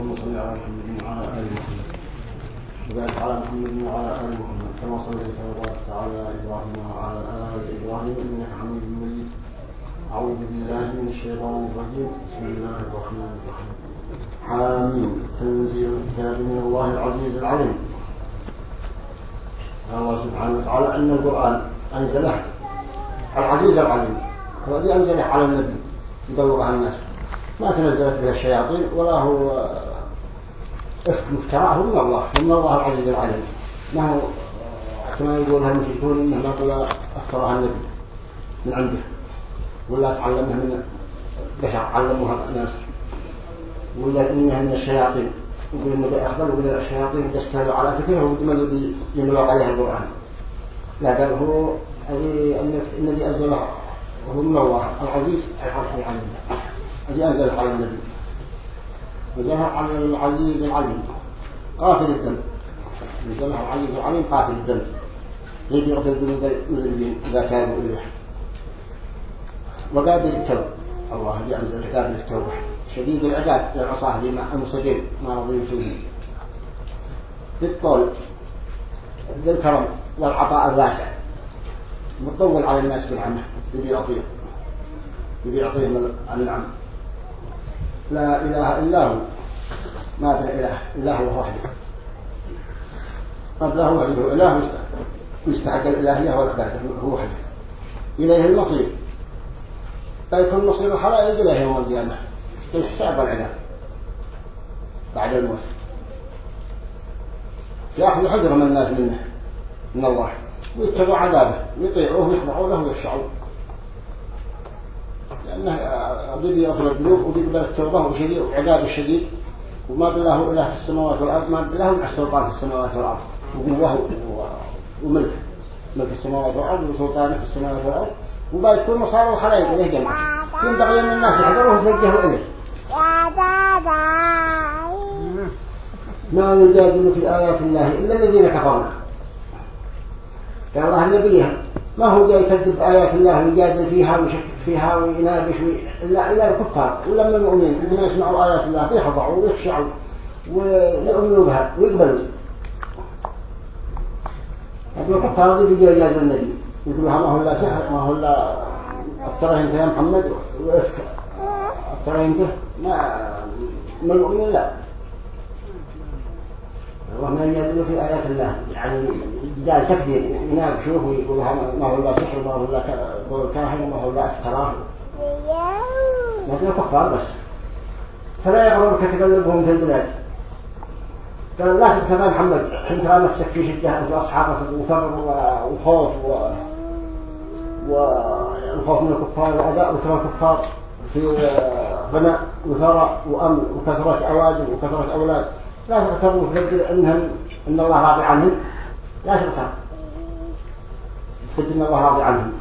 اللهم صل على محمد وعلى آل محمد. وبارك على محمد وعلى آل محمد. كما صليت وباركت على إبراهيم وعلى آل إبراهيم إنك حميد مجيد. أعوذ بالله من الشيطان الرجيم. بسم الله الرحمن الرحيم. حامين تنزيل الكتاب من الله العزيز العليم. الله سبحانه وتعالى أن القرآن أنزله. العزيز العليم. الذي أنزله على النبي. يدور على الناس. ما تنزلت به الشياطين ولا هو إفك مفتراه من الله من الله العزيز العليم. ما هو كما يقولها المشركون إنه ما قل افتراها النبي من عنده ولا تعلمها من بشر علموها الناس. ولا إنها من الشياطين يقول النبي اخبر وقال الشياطين استهلوا على فكره ومن يملوا عليها القرآن. لا بل هو الذي أنزله وهو من الله العزيز العليم. الذي أنزل على النبي. نزلها على العزيز العليم. قاتل الدم. نزلها العزيز العليم قاتل الدم. يجي يغفر الذنوب المذنبين إذا كانوا إليه وقابل التوب الله أنزل قابل التوبة شديد العذاب. للعصاة المصدين ما رضي فيه بالطول. بالكرم. والعطاء الواسع. مطول على الناس بالعمل يبي يعطيهم يبي يعطيهم النعم لا إله إلا هو. ما في إله إلا هو وحده قبله وحده إله يستحق الإلهية والعبادة هو وحده إليه المصير. فيكون مصير الخلائق إليه يوم القيامة. بالحساب والعذاب بعد الموت. يأخذ حذر من الناس منه. من الله. ويتبع عذابه. ويطيعوه ويخضعوا له ويخشعوا لأنه بده يغفر الذنوب وبيقبل التوبة وشديد وعذاب الشديد وما بالله إله في السماوات والأرض ما مع السلطان في السماوات والأرض. وهو وملك. ملك السماوات والأرض وسلطانه في السماوات والأرض. وبعد كل مصار الخلائق إليه جمعة ينبغي أن الناس يحضروا ويتوجهوا إليه. ما يجادل في آيات الله إلا الذين كفروا. قال الله النبي ما هو جاي يكذب آيات الله ويجادل فيها ويشكك فيها ويناقش إلا إلا الكفار ولما المؤمنين عندما يسمعوا آيات الله بيخضعوا ويخشعوا ويؤمنوا بها ويقبلوا. لكن الكفار اللي بيجوا يجادل النبي. يقولوا ما هو إلا سحر ما هو إلا افترى انت يا محمد وإفك. افترى انت ما ما المؤمنين لا. وما يدل في آيات الله. يعني جدال تكذيب يناقشوه ويقول ما هو إلا سحر ما هو إلا كاهن وما هو إلا افتراه لكن كفار بس. فلا يغررك تقلبهم في البلاد. قال لا تبتغى محمد كنت ترى نفسك في شدة أنت وأصحابك وفر وخوف و والخوف من الكفار وأداء وترى الكفار في بناء وثراء وأمن وكثرة أوادم وكثرة أولاد. لا تغتروا تفكر انهم أن الله راضي عنهم لا تغتر تفكر أن الله راضي عنهم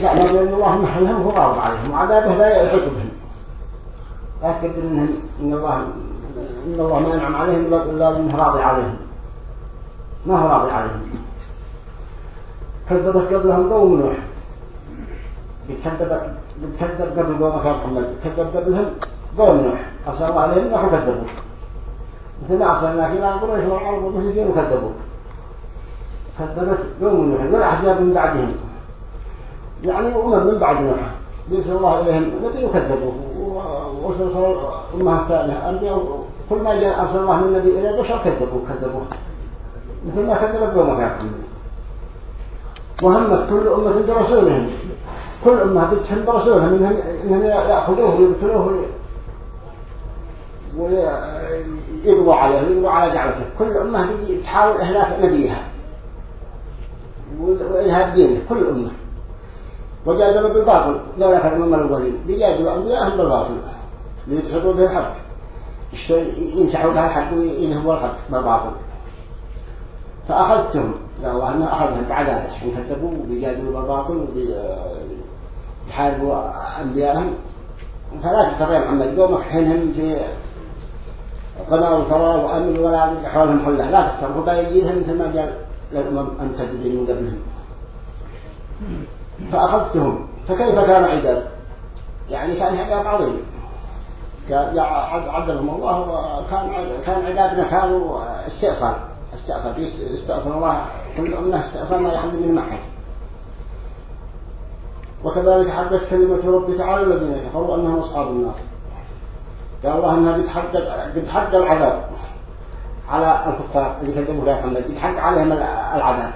لا نقول أن الله محلهم هو راضي عليهم وعذابه لا يحيط بهم لا تفكر انهم إن الله إن الله ما ينعم عليهم إلا إنه راضي عليهم ما هو راضي عليهم كذبت قبلهم قوم نوح. بتكذب قبل قوم محمد بتكذب قبلهم قوم نوح. أرسل الله عليهم نحو كذبوا في الأرض قريش والأرض والمشركين وكذبوا كذبت قوم نوح والأحزاب من بعدهم. يعني أمم من بعد نوح يرسل الله إليهم. نبي وكذبوا وأرسل أمها الثانية أنبياء كل ما جاء أرسل الله من النبي إلى البشر كذبوا كذبوا. مثل ما كذبت قوم كافرين وهمت كل أمة برسولهم. كل أمة بتهم برسولهم. إنهم يأخذوه ويقتلوه. ويقضوا عليه ويقضوا على دعوته. كل أمة تجي تحاول إهلاك نبيها. وإلهاب دينه كل أمة. وجادلوا بالباطل لا كان الأمم الأولين بيجادلوا أنبياءهم بالباطل. ليدحضوا به الحق. يمسحوا بها الحق وينهبوا الحق بالباطل. فأخذتهم. قال الله أنه أخذهم بعذابه حين كذبوا وبيجادلوا بالباطل وبيحاربوا أنبيائهم فلا تستطيع محمد. قومك حينهم في قنا وثرى وأمن ولا حولهم حلة لا تخسر فبيجيهم مثل ما قال للأمم أن تدبين من قبلهم. فأخذتهم. فكيف كان عذاب يعني كان عذاب عظيم. عدلهم الله وكان كان عبادنا كانوا استئصال. استئصال. استئصال الله. كل أمه استئصال ما يحل من محد وكذلك حدث كلمة ربك على الذين كفروا أنهم أصحاب النار. قال الله حد قد حد العذاب. على الكفار اللي كذبوا يا محمد حد عليهم العذاب.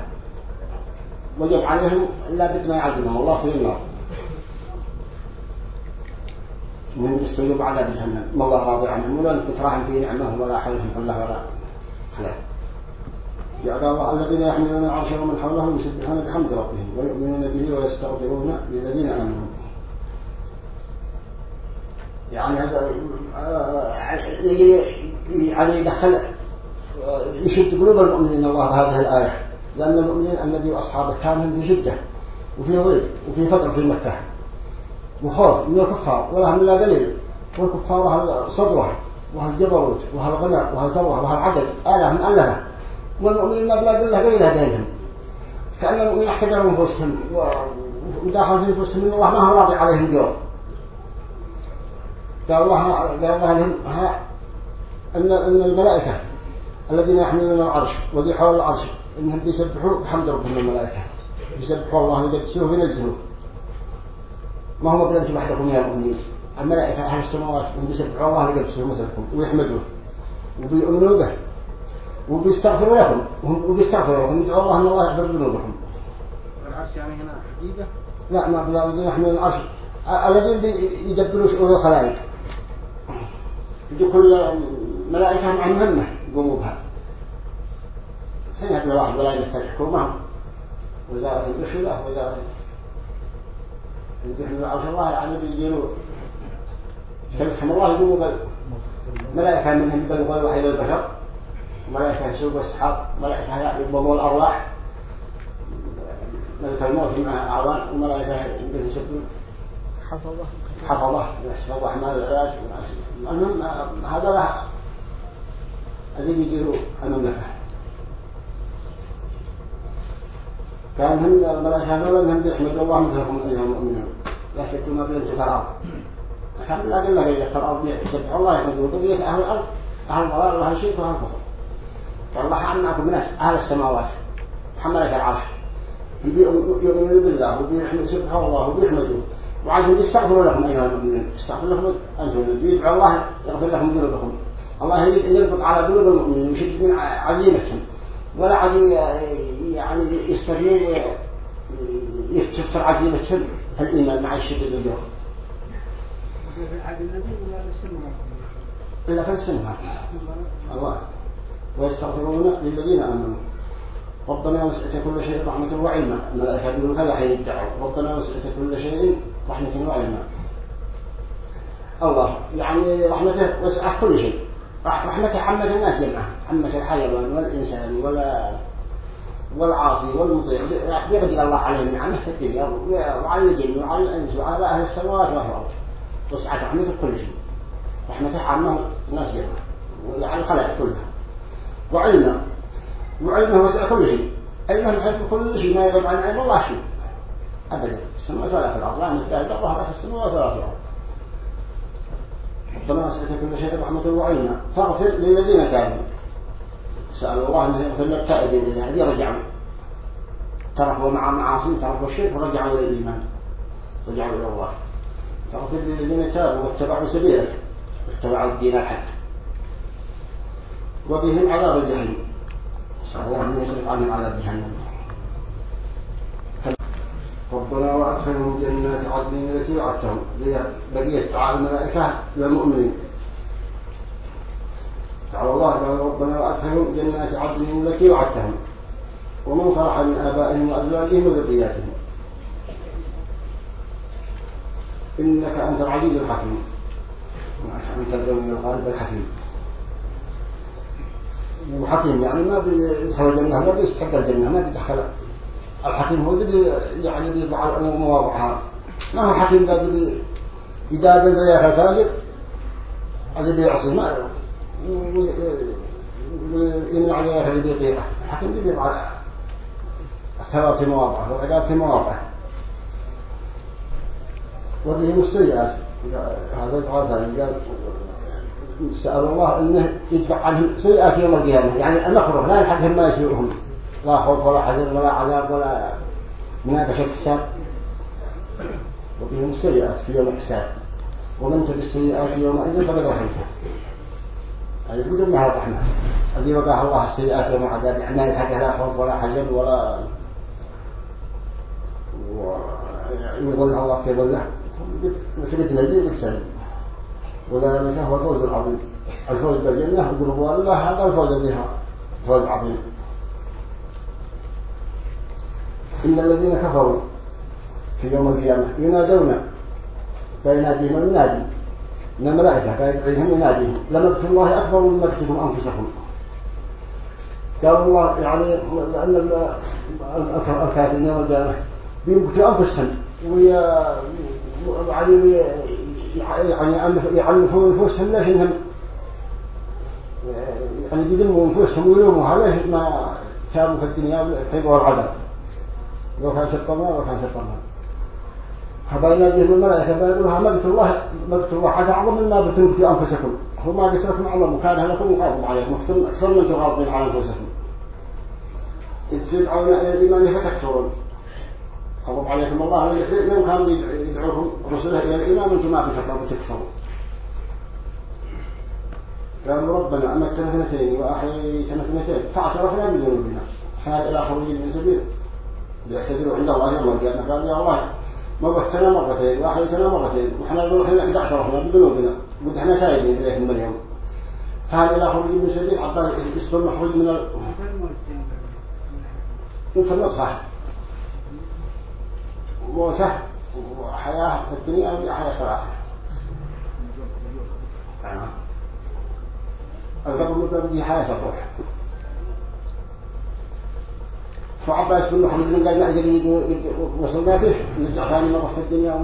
وجب عليهم إلا بد ما يعذبهم. الله في النار من يستوجب عذاب جهنم. ما الله راضي عنهم ولا تراهم في نعمه ولا حولهم الله ولا خلاف جعل الله الذين يحملون العرش ومن حولهم يسبحون بحمد ربهم ويؤمنون به ويستغفرون للذين آمنوا. يعني هذا يعني يدخل يشد قلوب المؤمنين الله بهذه الآية. لأن المؤمنين النبي وأصحابه كانوا في شدة وفي ضيق وفي فقر في مكة. وخوف من الكفار. ولا هم لا دليل والكفار وهالصدوة وهالجبروت وهالغنى وهالثروة وهالعدد آلة مؤلفة والمؤمنين ما بلا بالله قليلها بينهم. كأن المؤمنين احتجروا انفسهم وداخل في انفسهم إن الله ما هو راضي عليهم اليوم قال الله قال الله لهم أن أن الملائكة الذين يحملون العرش وذي حول العرش إنهم بيسبحوا بحمد ربهم الملائكة يسبحوا الله ويقدسوه وينزهوه ما هو بلنتم وحدكم يا مؤمنين؟ الملائكة أهل السماوات بيسبحوا الله ويقدسوه مثلكم ويحمدوه وبيؤمنوا به وبيستغفروا لكم وبيستغفروا لكم يدعوا الله أن الله يغفر ذنوبكم العرش يعني هنا حقيقة؟ لا ما بلا الذين يحملون العرش الذين يدبروا شؤون الخلائق. يجي كل ملائكة مع مهمة يقوموا بها. حين يحمل واحد ولا يمثل حكومة وزارة الدخلة وزارة يحملوا عرش الله يعني بيجيروا كلمة الله يقوموا ملائكة منهم يبلغوا الوحي للبشر ملائكة يسوق السحاب. ملائكة يقبضوا الأرواح. ملك الموت مع أعوان. وملائكة يمكن يسبون حفظه حفظه يحفظ أحمال العلاج المهم هذا له الذي يديروا المملكة كان هم الملائكة هذول هم يحمدوا الله مثلكم أيها المؤمنون. لا شك ما بين الأرض. الحمد لله قلنا قلنا الأرض يسبح الله يحمدوا. بقية أهل الأرض أهل الضلال وأهل الشرك وأهل الكفر. والله عماكم من أهل السماوات. حملك العرش. يؤمنون بالله وبيسبحوا الله وبيحمدوا وعايزين يستغفروا لكم أيها المؤمنين استغفروا لكم أنتم يدعوا الله يغفر لكم ذنوبكم الله يربط على قلوب المؤمنين ويشد من عزيمتهم ولا عاد يعني يستغنون ويكتفر عزيمتهم الإيمان مع الشدة الجوع إلا السنة الله. ويستغفرون للذين آمنوا. ربنا وسعت كل شيء رحمة وعلما. الملائكة يقولون هذا حين يدعوا. ربنا وسعت كل شيء رحمة وعلما الله يعني رحمته وسعت كل شيء. رحمته عمة الناس جمعة. عمة الحيوان والإنسان ولا والعاصي والمطيع. يقضي الله عليهم نعمه في الدنيا وعلى الجن وعلى الإنس وعلى أهل السماوات والأرض. وسعت رحمته كل شيء. رحمته عامة الناس جمعة. وعلى الخلائق كلها. وعلما وعلمه وسع كل شيء. علمه يحب كل شيء. ما يغيب عن علم الله شيء. أبدا. السماوات ولا في الأرض. لا مثل الله في السماوات ولا في الأرض. ربنا وسعت كل شيء رحمة وعلما فاغفر للذين تابوا. سألوا الله أن يغفر للتائبين الذين رجعوا. تركوا مع معاصي تركوا الشرك ورجعوا إلى الإيمان. رجعوا إلى الله. فاغفر للذين تابوا واتبعوا سبيلك. واتبعوا الدين الحق. وبهم عذاب الجحيم. نسأل الله أن يصرف عنهم عذاب جهنم. ربنا وأدخلهم جنات عدن التي وعدتهم. بقية دعاء الملائكة للمؤمنين دعوا الله قال ربنا وأدخلهم جنات عدن التي وعدتهم. ومن صلح من آبائهم وأزواجهم وذرياتهم. إنك أنت العزيز الحكيم. أنت الغالب الحكيم. وحكيم يعني ما بيدخل الجنة ما بيستحق الجنة ما بيدخل الحكيم هو اللي يعني بيضع الأمور مواضعها. ما هو حكيم ذا اللي قال يا فاجر اللي بيعصي ما ويمنع عليه اللي بيطيعه الحكيم اللي بيضع الثواب في مواضعه والعقاب في مواضعه. وبهم السيئات. هذا تعالى قال سأل الله أنه يدفع عنهم سيئات يوم القيامة. يعني المكروه لا يلحقهم ما يسيئهم لا خوف ولا حزن ولا عذاب ولا مناقشة حساب وبهم السيئات في يوم الحساب ومن تب السيئات يومئذ فقد رحمته هذه بدون لها الرحمة الذي وقع الله السيئات يوم عذاب. يعني يلحقها لا خوف ولا حزن ولا ويظن الله في ظله. وثبت نجيب السلم وذلك هو الفوز العظيم. الفوز بالجنة برضوان الله هذا الفوز بها. الفوز العظيم إن الذين كفروا في يوم القيامة ينادون فيناديهم النادي من الملائكة فيدعيهم يناديهم لمقت الله أكبر من مقتكم أنفسكم قال الله يعني لأن الكافرين يوم القيامة بينبتوا أنفسهم. ويعني يعني يعلفوا نفوسهم ليش انهم يعني يذموا نفوسهم ويلوموا ليش ما كانوا في الدنيا الحب والعدم لو كان شطرنا لو كان شطرنا فبين يجيهم الملائكة فيقولها مقت الله مقت الله حتى أعظم مما بتنبتوا أنفسكم. هو ما قتلكم أعظم كان لكم يقاضوا عليكم أكثر من تغاضين على أنفسكم. إذ تدعون إلى الإيمان فتكثرون غضب عليكم الله يوم كانوا يدعوكم رسله إلى الإيمان أنتم ما بتكفروا بتكفروا. قالوا ربنا أمتنا اثنتين وأحييتنا اثنتين فاعترفنا بذنوبنا فهذا إلى خروج من سبيل ليعتذروا عند الله يوم القيامة. قال يا الله موتنا مرتين وأحييتنا مرتين وإحنا نقول إحنا قد اعترفنا بذنوبنا قد إحنا شاهدين إليكم اليوم. فهذا إلى خروج من سبيل عبال يصبر مخرج من ال... أنت النطفة موته وحياة في الدنيا أو حياة الآخرة. القبر مبدأ حياة الروح. فعباس بن محمد بن قال ما وصلنا فيه نرجع ثاني مرة في الدنيا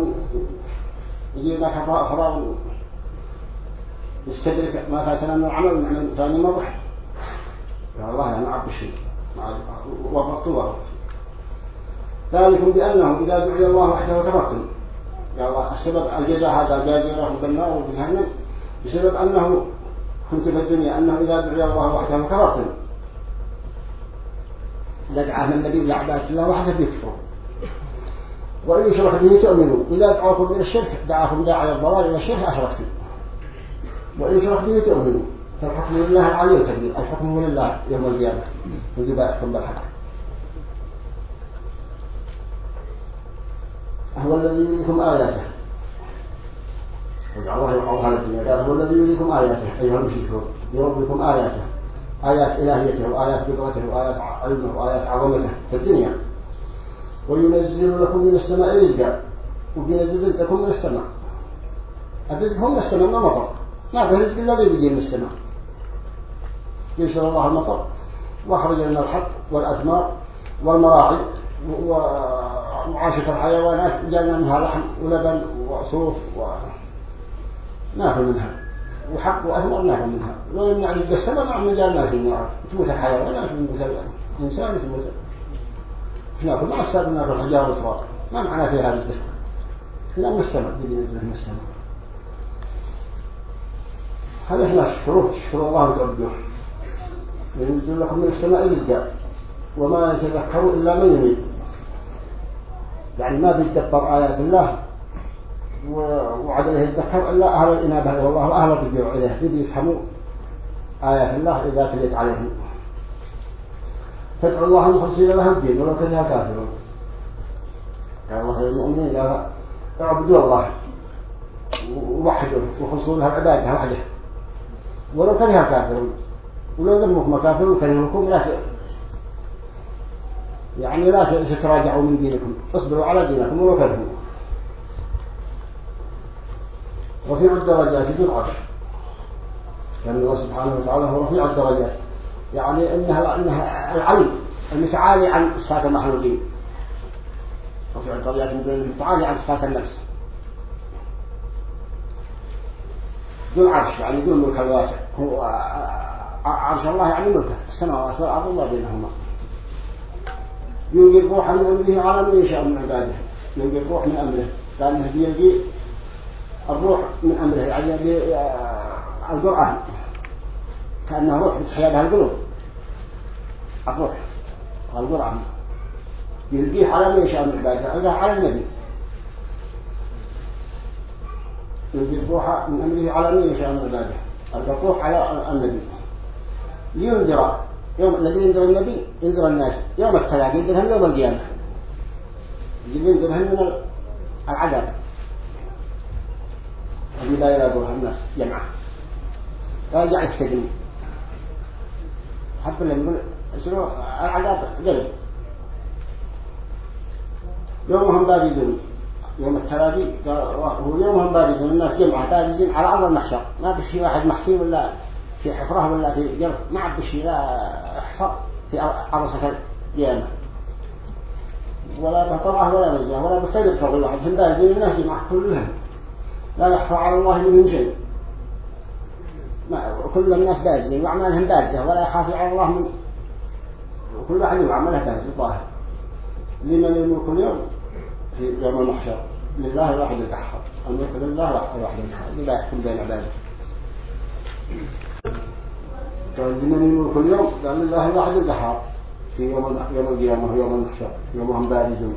ويجي لك فراغ يستدرك ما فاتنا من العمل ونعمل ثاني مرة. يا الله أنا عبد الشيء وقت وقت ذلكم بأنه إذا دعي الله وحده كفرتم يا الله السبب الجزاء هذا جازي له بالنار وبجهنم بسبب أنه كنت في الدنيا أنه إذا دعي الله وحده كفرتم دعاه من النبي لعباد الله وحده بيكفر وإن يشرك به تؤمنوا. إذا دعوكم إلى الشرك دعاكم داعي الضلال إلى الشرك أشركتم. وإن يشرك به تؤمنوا. فالحكم لله العلي الكبير الحكم لله يوم القيامة. يجب يحكم بالحق. هو الذي يريكم آياته. وجعل الله الدنيا. قال هو الذي يريكم آياته أيها المشركون. يربكم آياته. آيات إلهيته وآيات قدرته وآيات علمه وآيات عظمته في الدنيا. وينزل لكم من السماء رزقا. وينزل رزقكم من السماء. الرزق هو من السماء ما مطر. ما في رزق الذي بيجي من السماء. ينشر الله المطر. وأخرج لنا الحق والأثمار والمراعي ومعاشة الحيوانات. جاءنا منها لحم ولبن وصوف وناكل منها. وحق ناكل منها. يمنع رزق السماء ما عمل جاءنا في النار تموت الحيوانات وتموت الإنسان تموت ناكل مع السابق ناكل حجار وتراب ما معنى فيها رزق لا من السماء بينزل من السماء هذا إحنا الشروط شروط الله وتعبدوه ينزل لكم من السماء رزقا وما يتذكر إلا من يريد. يعني ما بيتدبر آيات الله. وعدله يتذكر إلا أهل الإنابة إلى الله وأهل الرجوع إليه. في يفهموا آيات الله إذا تليت عليهم. فادعوا الله مخلصين له الدين ولو كره كافرون. قال الله للمؤمنين قال اعبدوا الله. ووحدوا وخلصوا له العبادة وحده. ولو كره كافرون. ولو ذمكم كافرون كرهكم لا يعني لا تتراجعوا من دينكم. اصبروا على دينكم وكذبوا رفيع الدرجات ذو العرش. لأن الله سبحانه وتعالى هو رفيع الدرجات. يعني إنها, إنها العلي المتعالي عن صفات المخلوقين. رفيع الدرجات المتعالي عن صفات النفس. ذو العرش يعني ذو الملك الواسع. هو عرش الله يعني ملكه. السماوات والأرض وما بينهما. يلقي الروح من أمره على من يشاء من عباده. يلقي الروح من أمره. قال إنه بيلقي الروح من أمره يعني القرآن. كأنه روح بتحيا بها القلوب. الروح القرآن. يلقيه على من يشاء من عباده على النبي. يلقي الروح من أمره على من يشاء من عباده. الروح على النبي. لينذر يوم الذي ينذر النبي ينذر الناس. يوم التلاقي ينذرهم يوم القيامة. ينذرهم من العذاب. الذي لا يلاقوها الناس جمعة يرجع يستجني حب اللي يقول شنو؟ العذاب قلب. يومهم بارزون. يوم التلاقي هو يومهم بارزون. الناس جمعة بارزين على أرض المحشر. ما بشي واحد محفي ولا في حفرة ولا في جرف ما بشي لا حفر في عرصة القيامة ولا بطلعه ولا بجاه ولا بخير فضل واحد هم بارزين الناس جمعة كلهم. لا يخفى على الله من شيء. كل الناس بارزين وأعمالهم بارزة ولا يخفى على الله من كل واحد يعملها بارز الظاهر. لمن الملك اليوم في يوم المحشر لله الواحد القهار الملك لله الواحد القهار لا يحكم بين عباده. قال لمن الملك اليوم قال لله الواحد القهار في يوم يوم القيامة ويوم المحشر يوم هم بارزون.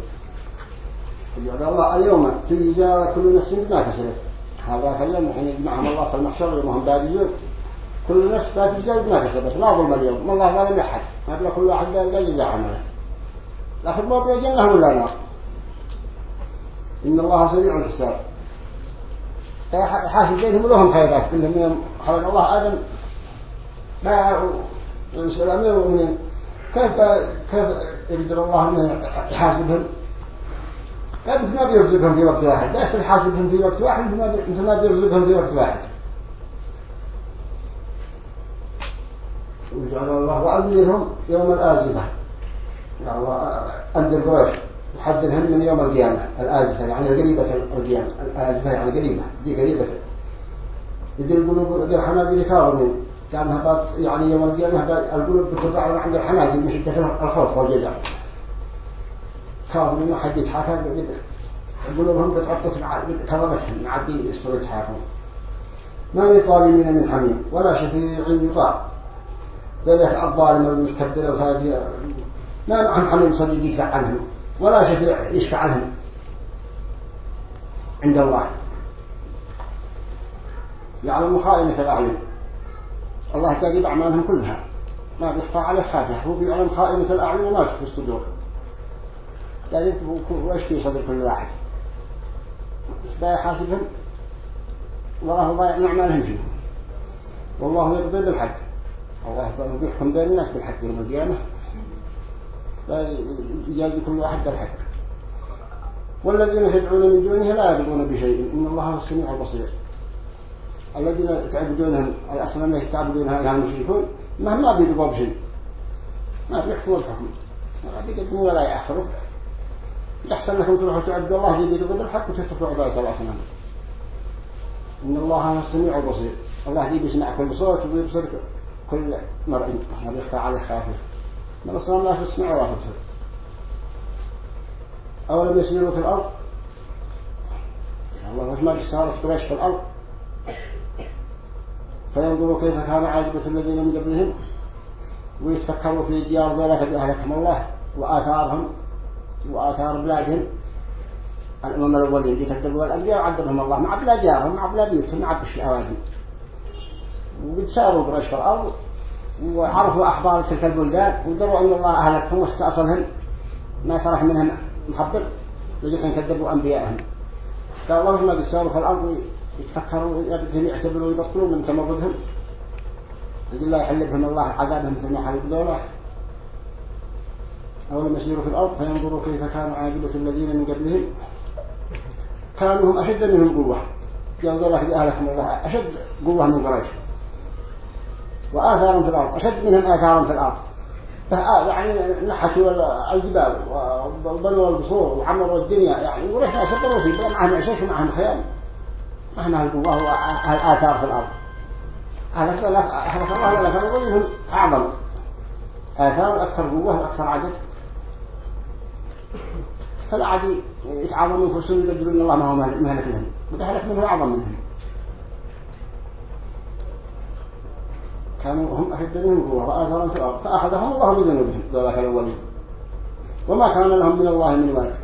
قال الله اليوم تجزى كل نفس بما كسبت. هذا اليوم حين يجمعهم الله في المحشر يوم هم بارزون كل نفس لا تجزى بما كسبت لا ظلم اليوم. ما الله ظالم أحد. ما كل واحد قال جزاء عمله لكن ما بيجنه ولا نار إن الله سريع الحساب. حاسب بينهم لهم خيرات. كلهم يوم خلق الله آدم. ما ينسوا الأمير ومن كيف كيف يقدر الله أن يحاسبهم؟ كيف ما بيرزقهم في وقت واحد. بس يحاسبهم في وقت واحد انت ما بيرزقهم في وقت واحد. وجعل الله وأنذرهم يوم الآزفة. يعني الله أنذر قريش. يحذرهم من يوم القيامة. الآزفة يعني قريبة القيامة. الآزفة يعني قريبة. دي قريبة. يدي القلوب دي الحناجر كاظمين كأنها بات يعني يوم القيامة القلوب بتضع عند الحناجر من شدة الخوف والجزع كاظمين ما حد يتحاكم قلوبهم بتعطس كظمتهم معدي يستوي يتحاكم ما للظالمين من حميم ولا شفيع يطاع. ذلك الظالم المستبدل الفاجئ ما معهم حميم صديق يدفع عنهم ولا شفيع يشفع عنهم. عند الله. يعلم خائنة الأعين الله تجيب أعمالهم كلها. ما بيخفى عليه خافية. هو بيعلم خائنة الأعين وما تخفي الصدور. يعني وإيش في صدر كل واحد. لا يحاسبهم والله ضايع أعمالهم فيه والله يقضي بالحق. الله يحكم بين الناس بالحق يوم القيامة. يجازي كل واحد بالحق. والذين تدعون من دونه لا يقضون بشيء. إن الله هو السميع البصير. الذين تعبدونهم الأصنام التي تعبدونها أيها المشركون مهما بيقضوا بشيء. ما بيحكموا الحكم ما بيقدموا ولا يأخروا يحسن لكم تروحوا تعبدوا الله دي بيقضوا بالحق وتتركوا عبادة الأصنام إن الله هو السميع البصير الله دي بيسمع كل صوت ويبصر كل مرء. ما بيخفى عليه خافر من أصلا لا تسمع ولا تبصر أولم يسيروا في الأرض؟ الله وش ما تسارت قريش في الأرض. فينظروا كيف كان عاجبة الذين من قبلهم. ويتفكروا في ديار ذلك بأهلكم الله وآثارهم. وآثار بلادهم. الأمم الأولين اللي كذبوا الأنبياء وعذبهم الله. مع بلا جارهم مع بلا بيوتهم مع بش الأوادم وقد ساروا في الأرض وعرفوا أخبار تلك البلدان ودروا أن الله أهلكهم واستأصلهم. ما ترك منهم محبر لجل كذبوا أنبيائهم. قال الله ما بيساروا في الأرض يتفكروا يبدهم يعتبروا ويبطلوا من تمردهم. يقول الله يحلبهم الله عذابهم مثل ما حلب أولم يسيروا في الأرض فينظروا كيف كان عاقبة الذين من قبلهم. كانوا هم أشد منهم قوة. قال الله أهلكم الله أشد قوة من قريش. وآثارا في الأرض. أشد منهم آثارا في الأرض. يعني نحتوا الجبال وبنوا البصور وعمروا الدنيا يعني ورحنا أشد المصيبة معهم عشاش ومعهم خيام. معهم القوة والآثار في الأرض. هذا الله لك أعظم. آثار أكثر قوة وأكثر عدد. فلا عاد يتعاظموا فرسون يقدرون الله ما هو مهلك لهم. وده هلك منه أعظم منهم. كانوا هم أشد منهم قوة وآثارا في الأرض فأخذهم الله بذنوبهم. ذلك الأولين. وما كان لهم من الله من ولد.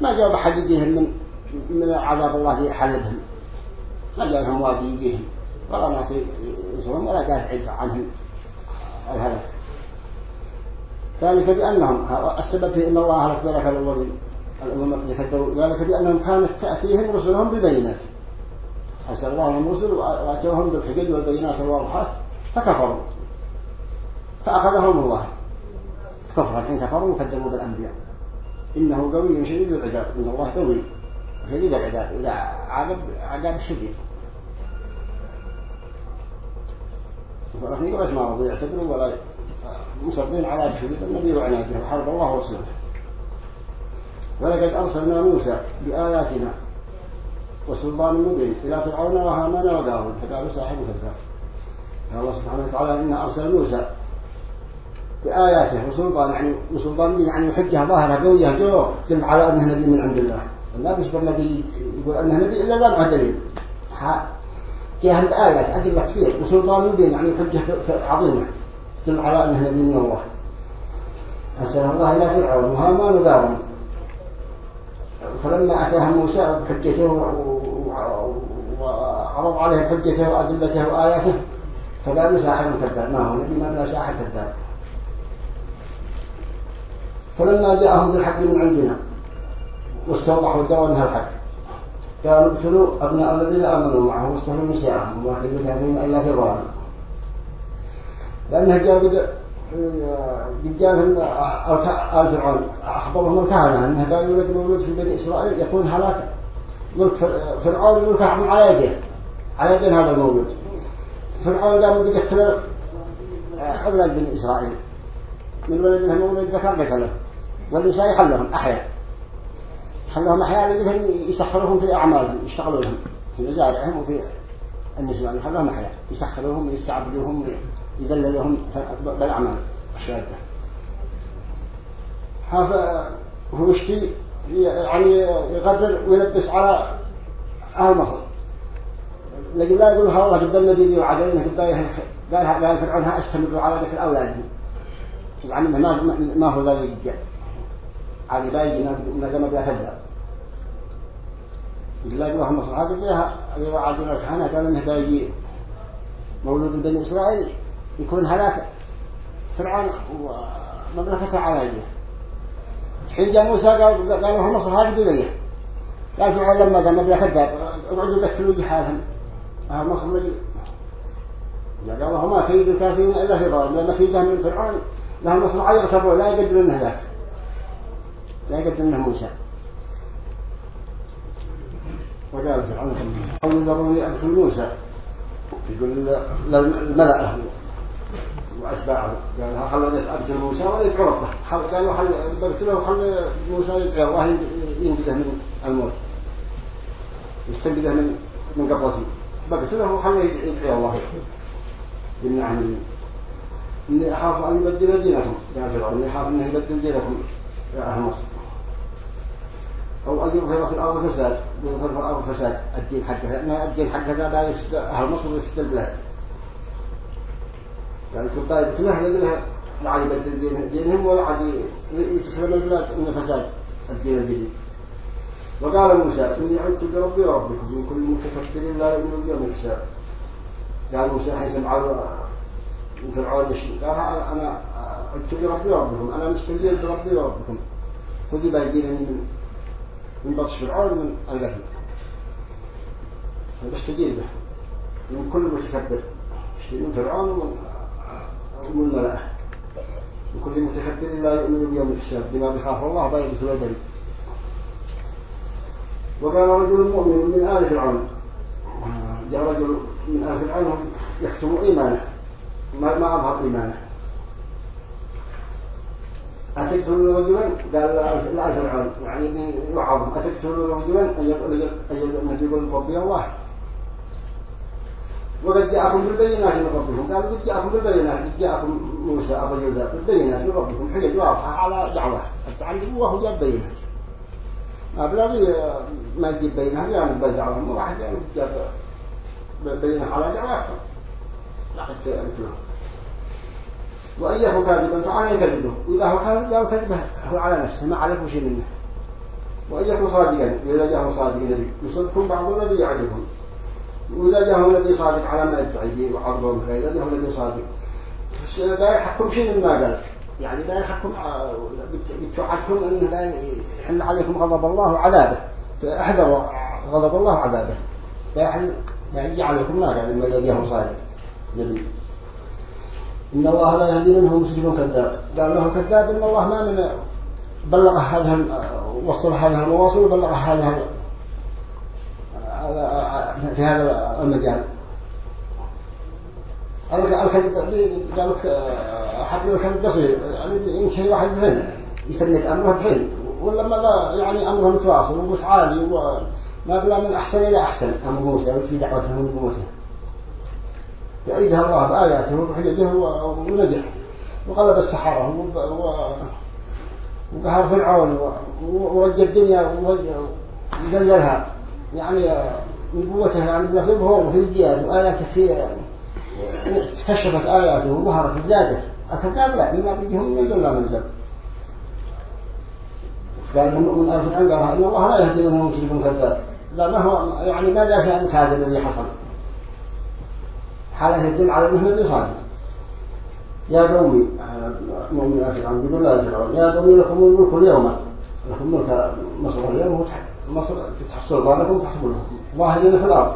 ما جاء بحد يجيهم من من عذاب الله يحلبهم ما جاء لهم وادي يجيهم. ولا ناس يسرهم ولا دافع عنهم. الهدف ذلك بأنهم السبب في أن الله هلك ذلك الأولين الأمم التي ذلك بأنهم كانت تأتيهم رسلهم بالبينات أرسل الله من رسل وأتوهم بالحجج والبينات الواضحات فكفروا. فأخذهم الله. كفرا. إن كفروا وكذبوا بالأنبياء إنه قوي شديد العذاب. إن الله قوي شديد العذاب. إذا عذب عذاب شديد. ولكن يقول ما رضي يعتبروا ولا مصرين على شديد النبي وعناده وحرب الله ورسوله. ولقد أرسلنا موسى بآياتنا وسلطان مبين إلى فرعون وهامان وقارون فقالوا ساحر كذاب. الله سبحانه وتعالى إن أرسل موسى بآياته وسلطان يعني وسلطان يعني حجة ظاهرة قوية دل على أنه نبي من عند الله. لا بيصبر نبي يقول أنه نبي إلا لا مع دليل. جاء الآيات أدلة كثير. وسلطان مبين يعني حجة عظيمة. دل على أنه نبي من الله. أرسل الله إلى فرعون وهامان وقارون فلما أتاهم موسى بحجته وعرض عليه حجته وأدلته وآياته فقالوا ساحر كذاب. ما هو؟ نبي ما ساحر كذاب. فلما جاءهم بالحق من عندنا واستوضحوا الدواء انها الحق قالوا اقتلوا أبناء الذين آمنوا معه واستهلوا نساءهم وما كانوا إلا في ضلال لأنه جاء بد رجال آل فرعون. أخبرهم الكهنة أنه قال يولد مولود في بني إسرائيل يكون هلاك. ملك فرعون ملك على يده على يد هذا المولود. فرعون قام بيقتل أولاد بني إسرائيل. من ولدهم مولود ذكر قتله والنساء يحلهم أحياء. حلهم أحياء لأنهم يسخرهم في أعمالهم يشتغلونهم في مزارعهم وفي النسوان يحلهم أحياء. يسخرهم ويستعبدوهم يدللهم بالأعمال الشاذة هذا هو يشتي يعني يقدر ويلبس على أهل مصر. لكن لا يقول والله قد الذي وعدنا قد قال قال فرعون استمروا على ذكر أولادهم يعني ما ما هو ذلك الجاء عادي بايجي ما قام بها كذاب لا يقول هم مصر. هذا فيها وعدنا الكهنة قالوا إنه بايجي مولود بني إسرائيل. يكون هلاك. فرعون ومملكته على حين جاء موسى قال قالوا هم مصر هذه بليه قال فرعون لما قام بها كذاب اقعدوا يقتلوا جحالهم أهل مصر لي قالوا هما كيد الكافرين إلا في ضرب لما كيده من فرعون. لهم مصر يغتبوا لا يقدرون ذاك لا يقدرون موسى. وقال فرعون قول ضروري أقتل موسى. يقول الملأ وأتباعه قال خلوا أقتل موسى ولا يدعو ربه قالوا خل برتله وخل موسى؟ يدعو الله ينقذه من الموت. يستنقذه من من قبضته. بقتله وخليه يدعو الله. بالنعم. إني أخاف أن يبدل دينكم. يا فرعون إني أخاف أنه يبدل دينكم. يا أهل مصر. أو أن يظهر في الأرض فساد. يظهر في الأرض فساد. الدين حقه لأن الدين حقه لا يفسد أهل مصر ويفسد البلاد يعني لأنها لا عاد يبدل دينهم ولا عاد يتسلم البلاد من فساد الدين الجديد. وقال موسى إني عدت بربي وربكم من كل متفكر لا يؤمن باليوم الحساب قال موسى حيث على فرعون قال أنا عدت بربي وربكم أنا مستجيب بربي وربكم. خذي بايدينني من من بطش فرعون من القتل. بستجيب به من كل متكبر. من فرعون ومن ومن ملأه من كل متكبر لا يؤمن بيوم الحساب بما بخاف الله بايد ودري وكان رجل مؤمن من آل فرعون. جاء رجل من آل فرعون يكتم إيمانه. ما, ما أظهر إيمانه. أتقتل رجلا؟ قال لا فرعون. يعني يعظم. أتقتل رجلا أن يقول أن يقول ربي الله. وقد جاءكم بالبينات من ربكم قال قد جاءكم بالبينات قد جاءكم موسى أبو يوسف بالبينات من ربكم حجج واضحة على دعوة التعلم وهو جاب بينات ما بلاغي ما يجيب بينها يعني بدعوة مو واحد يعني جاب بينها على دعوة لقد وإن يكون كاذبا فعليه كذبه وإذا هو كاذب قال كذبه هو على نفسه ما عليه شيء منه يكون صادقا وإذا جاءه صادق النبي يصدقكم بعض الذي يعدكم وإذا جاءه الذي صادق على ما يدعي وعرضهم فإذا جاءه الذي صادق. لا يحكم شيء مما قال. يعني لا يحكم بتوعدكم أنه لا يحل عليكم غضب الله وعذابه. فأحذروا غضب الله وعذابه. لا يحل يعني عليكم ما قال إما هو صادق. نبي. إن الله لا يهدي منهم مسلم كذاب. قال له كذاب إن الله ما من بلغ هذا وصل هذه المواصل وبلغ هذا في هذا المجال. الكذب قال لك حتى لو كان بصير يعني يمكن واحد بحين يفند أمره بحين ولا ماذا يعني أمره متواصل ومش عالي وما بلا من أحسن إلى أحسن. أمر موسى في دعوته من موسى. يعيدها الله بآياته وحججه ونجح. وقلب السحرة وقهر فرعون ورجى الدنيا وزلزلها يعني من قوته يعني في الظهور وفي الزياد وآياته في كشفت آياته وظهرت وزادت الكذاب لا مما بدهم من لا منزل قال المؤمن ألف عن قال إن الله لا يهدي من هو مشرك كذاب. لا ما هو يعني ما ذا شأن كاذب الذي حصل. حالة يدل على أنه الذي صادق يا قومي مؤمن ألف عن يقول لا فرعون يا قومي لكم الملك اليوم. لكم ملك مصر اليوم مصر تحصل بالكم تحصلون واهدين في الأرض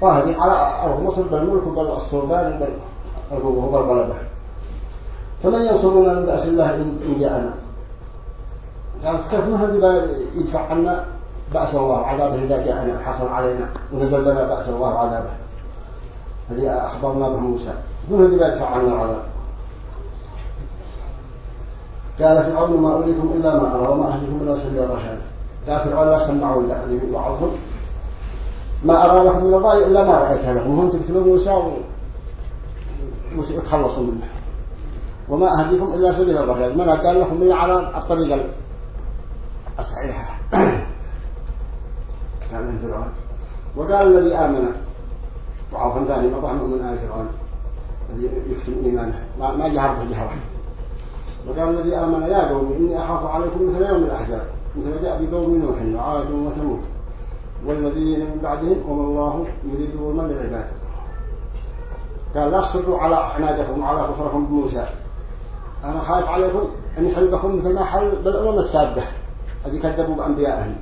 واهدين على أرض مصر بالملك وبالصلبان وبالغلبة فمن ينصرنا من بأس الله إن جاءنا قال كيف نهدي يدفع عنا بأس الله وعذابه إذا جاءنا حصل علينا ونزل لنا بأس الله وعذابه هذه أخبرنا به موسى. من الذي يدفع عنا العذاب؟ قال فرعون ما أريكم إلا ما أرى وما أهلكم إلا سبيل الرشاد. فرعون لا سمعوا لي وعظهم ما أرى لكم من الله إلا ما رأيتها لكم هم تقتلون موسى وتخلصوا منه. وما أهديكم إلا سبيل الرشاد من قال لكم إلا على الطريق الصحيحة فرعون. وقال الذي آمن. وعرفا ثاني ما من آل فرعون. الذي يكتم إيمانه. ما, ما جهر بجهره. وقال الذي آمن. يا قوم إني أخاف عليكم مثل يوم الأحزاب. مثل جاء بقوم نوح وعاد وثمود والذين من بعدهم وما الله يريد ظلما للعباد قال لا تصدوا على عنادكم وعلى كفركم بموسى. أنا خايف عليكم أن يحلبكم مثل ما حل بالأمم السابقة الذي كذبوا بأنبيائهم.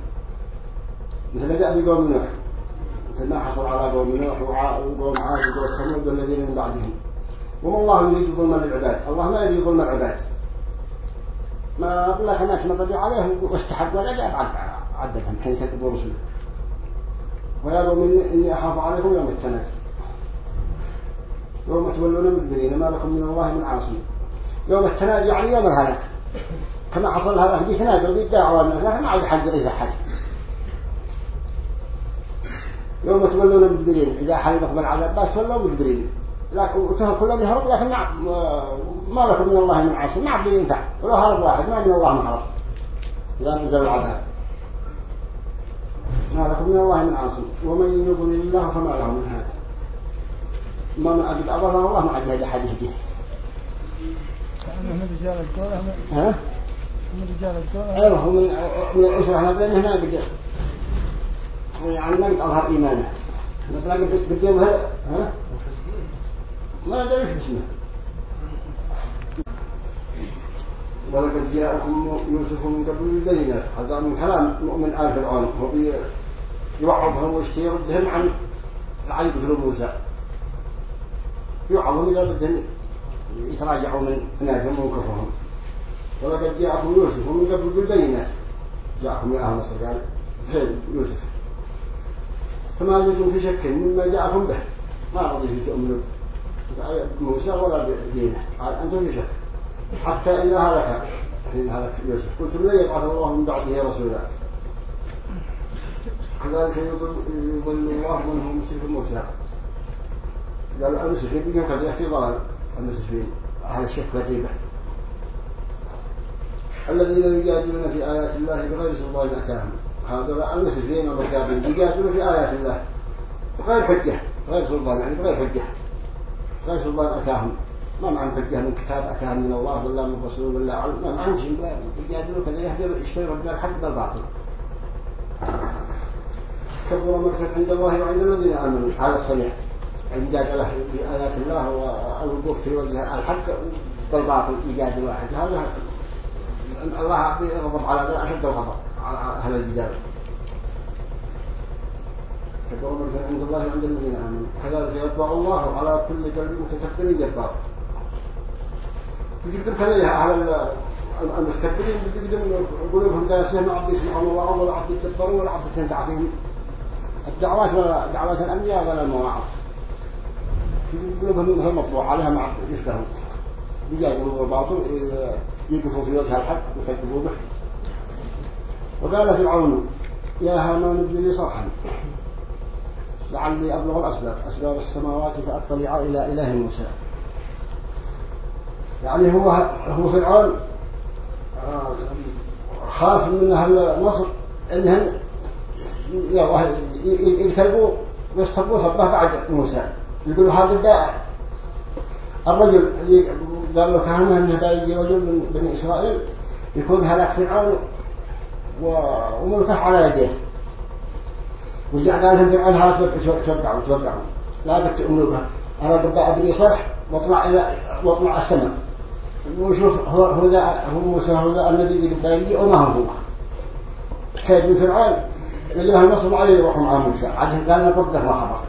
مثل جاء بقوم نوح. مثل ما حصل على قوم نوح وقوم عاد وقوم ثمود والذين من بعدهم. وما الله يريد ظلما للعباد الله ما يريد ظلم العباد. ما لك الناس مردوا عليه واستحقوا العذاب عدتهم حين كذبوا رسله ويا قوم إني أخاف عليكم يوم التناد. يوم تولون مدبرين ما لكم من الله من عاصم. يوم التناد يعني يوم الهلاك كما حصل هذا في تناد وفي الدعوة ما عاد حد غير أحد. يوم تولون مدبرين إذا حلبكم العذاب بس تولوا مدبرين لكن وتهل كل الذي هرب لكن ما لكم من الله من عاصم ما عبد ينفع ولو هرب واحد ما من الله من هرب. إذا نزل العذاب ما لكم من الله من عاصم ومن يضلل الله فما له من هذا ما من أجد أضل الله ما عاد هذا حد يهديه. من رجال الدولة ها؟ من رجال الدولة. أيوه من من الأسرة هنا بين هنا بدي يعني ما يتظهر إيمانه. نبلا بدي ها؟ ما ندري إيش اسمه ولقد جاءكم يوسف من قبل البينات. هذا من كلام مؤمن آل فرعون هو يوعظهم يردهم عن العيب في موسى. يوعظهم إذا بدهم يتراجعوا من ناسهم وكفرهم ولقد جاءكم يوسف من قبل بالبينات جاءكم يا أهل مصر قال فين يوسف؟ فما زلتم في شك مما جاءكم به. ما رضي تؤمنوا موسى ولا دينه أنتم في شك حتى إذا هلك. حين هلك يوسف. قلتم لن يبعث الله من بعده رسولا؟ كذلك يضل, الله من هم مسلم موسى قال المسلمين بهم قد يأتي ضلال. المسلمين أهل الشك والريبة الذين يجادلون في آيات الله بغير سلطان أتاهم هذا المسلمين والكافرين يجادلون في آيات الله بغير حجة. غير سلطان يعني بغير حجة. لا سلطان أتاهم. ما معهم حجة من كتاب أتاهم من الله ولا من رسول ولا علم ما معهم شيء؟ يجادلوا كذا يهدوا يشتروا الحق بالباطل. كبر مركز عند الله وعند الذين آمنوا. هذا الصريح المجادلة بآيات الله والوقوف في وجه الحق بالباطل. يجادل واحد. هذا الله يغضب على ذلك أشد الغضب على أهل الجدال. كبر مركز عند الله وعند الذين آمنوا. كذلك يطبع الله على كل قلب متكبر جبار. يقدم كذا أهل المستكبرين يقدم قلوبهم قاسية ما عبد يسمعون الله ولا عبد يتكبرون ولا عبد تنتع الدعوات ولا دعوات الأنبياء ولا المواعظ. قلوبهم مثل مطبوع عليها مع يشتهون يجادلوا الباطل يقفوا في وجه الحق ويكذبوا به. وقال فرعون يا هامان ابن لي صرحا. لعلي أبلغ الأسباب أسباب السماوات فأطلع إلى إله موسى. يعني هو هو فرعون آه، خاف من أهل مصر أنهم يكتبوا ويستقبوا صبه بعد موسى. يقولوا هذا الداء. الرجل اللي قال له كهنه انه يجي رجل من بني إسرائيل يكون هلاك فرعون وملكه على يديه. وجعل لهم فرعون هذا توقعوا توقعوا. لا تؤمنوا به أنا بقى ابني صرح وأطلع إلى وأطلع السماء. وشوف هو هو ذا هو موسى هو ذا النبي اللي بيجي أو ما هو كيد فرعون؟ اللي هم نصب عليه يروحوا مع موسى عاد قال نقدر ما خبر.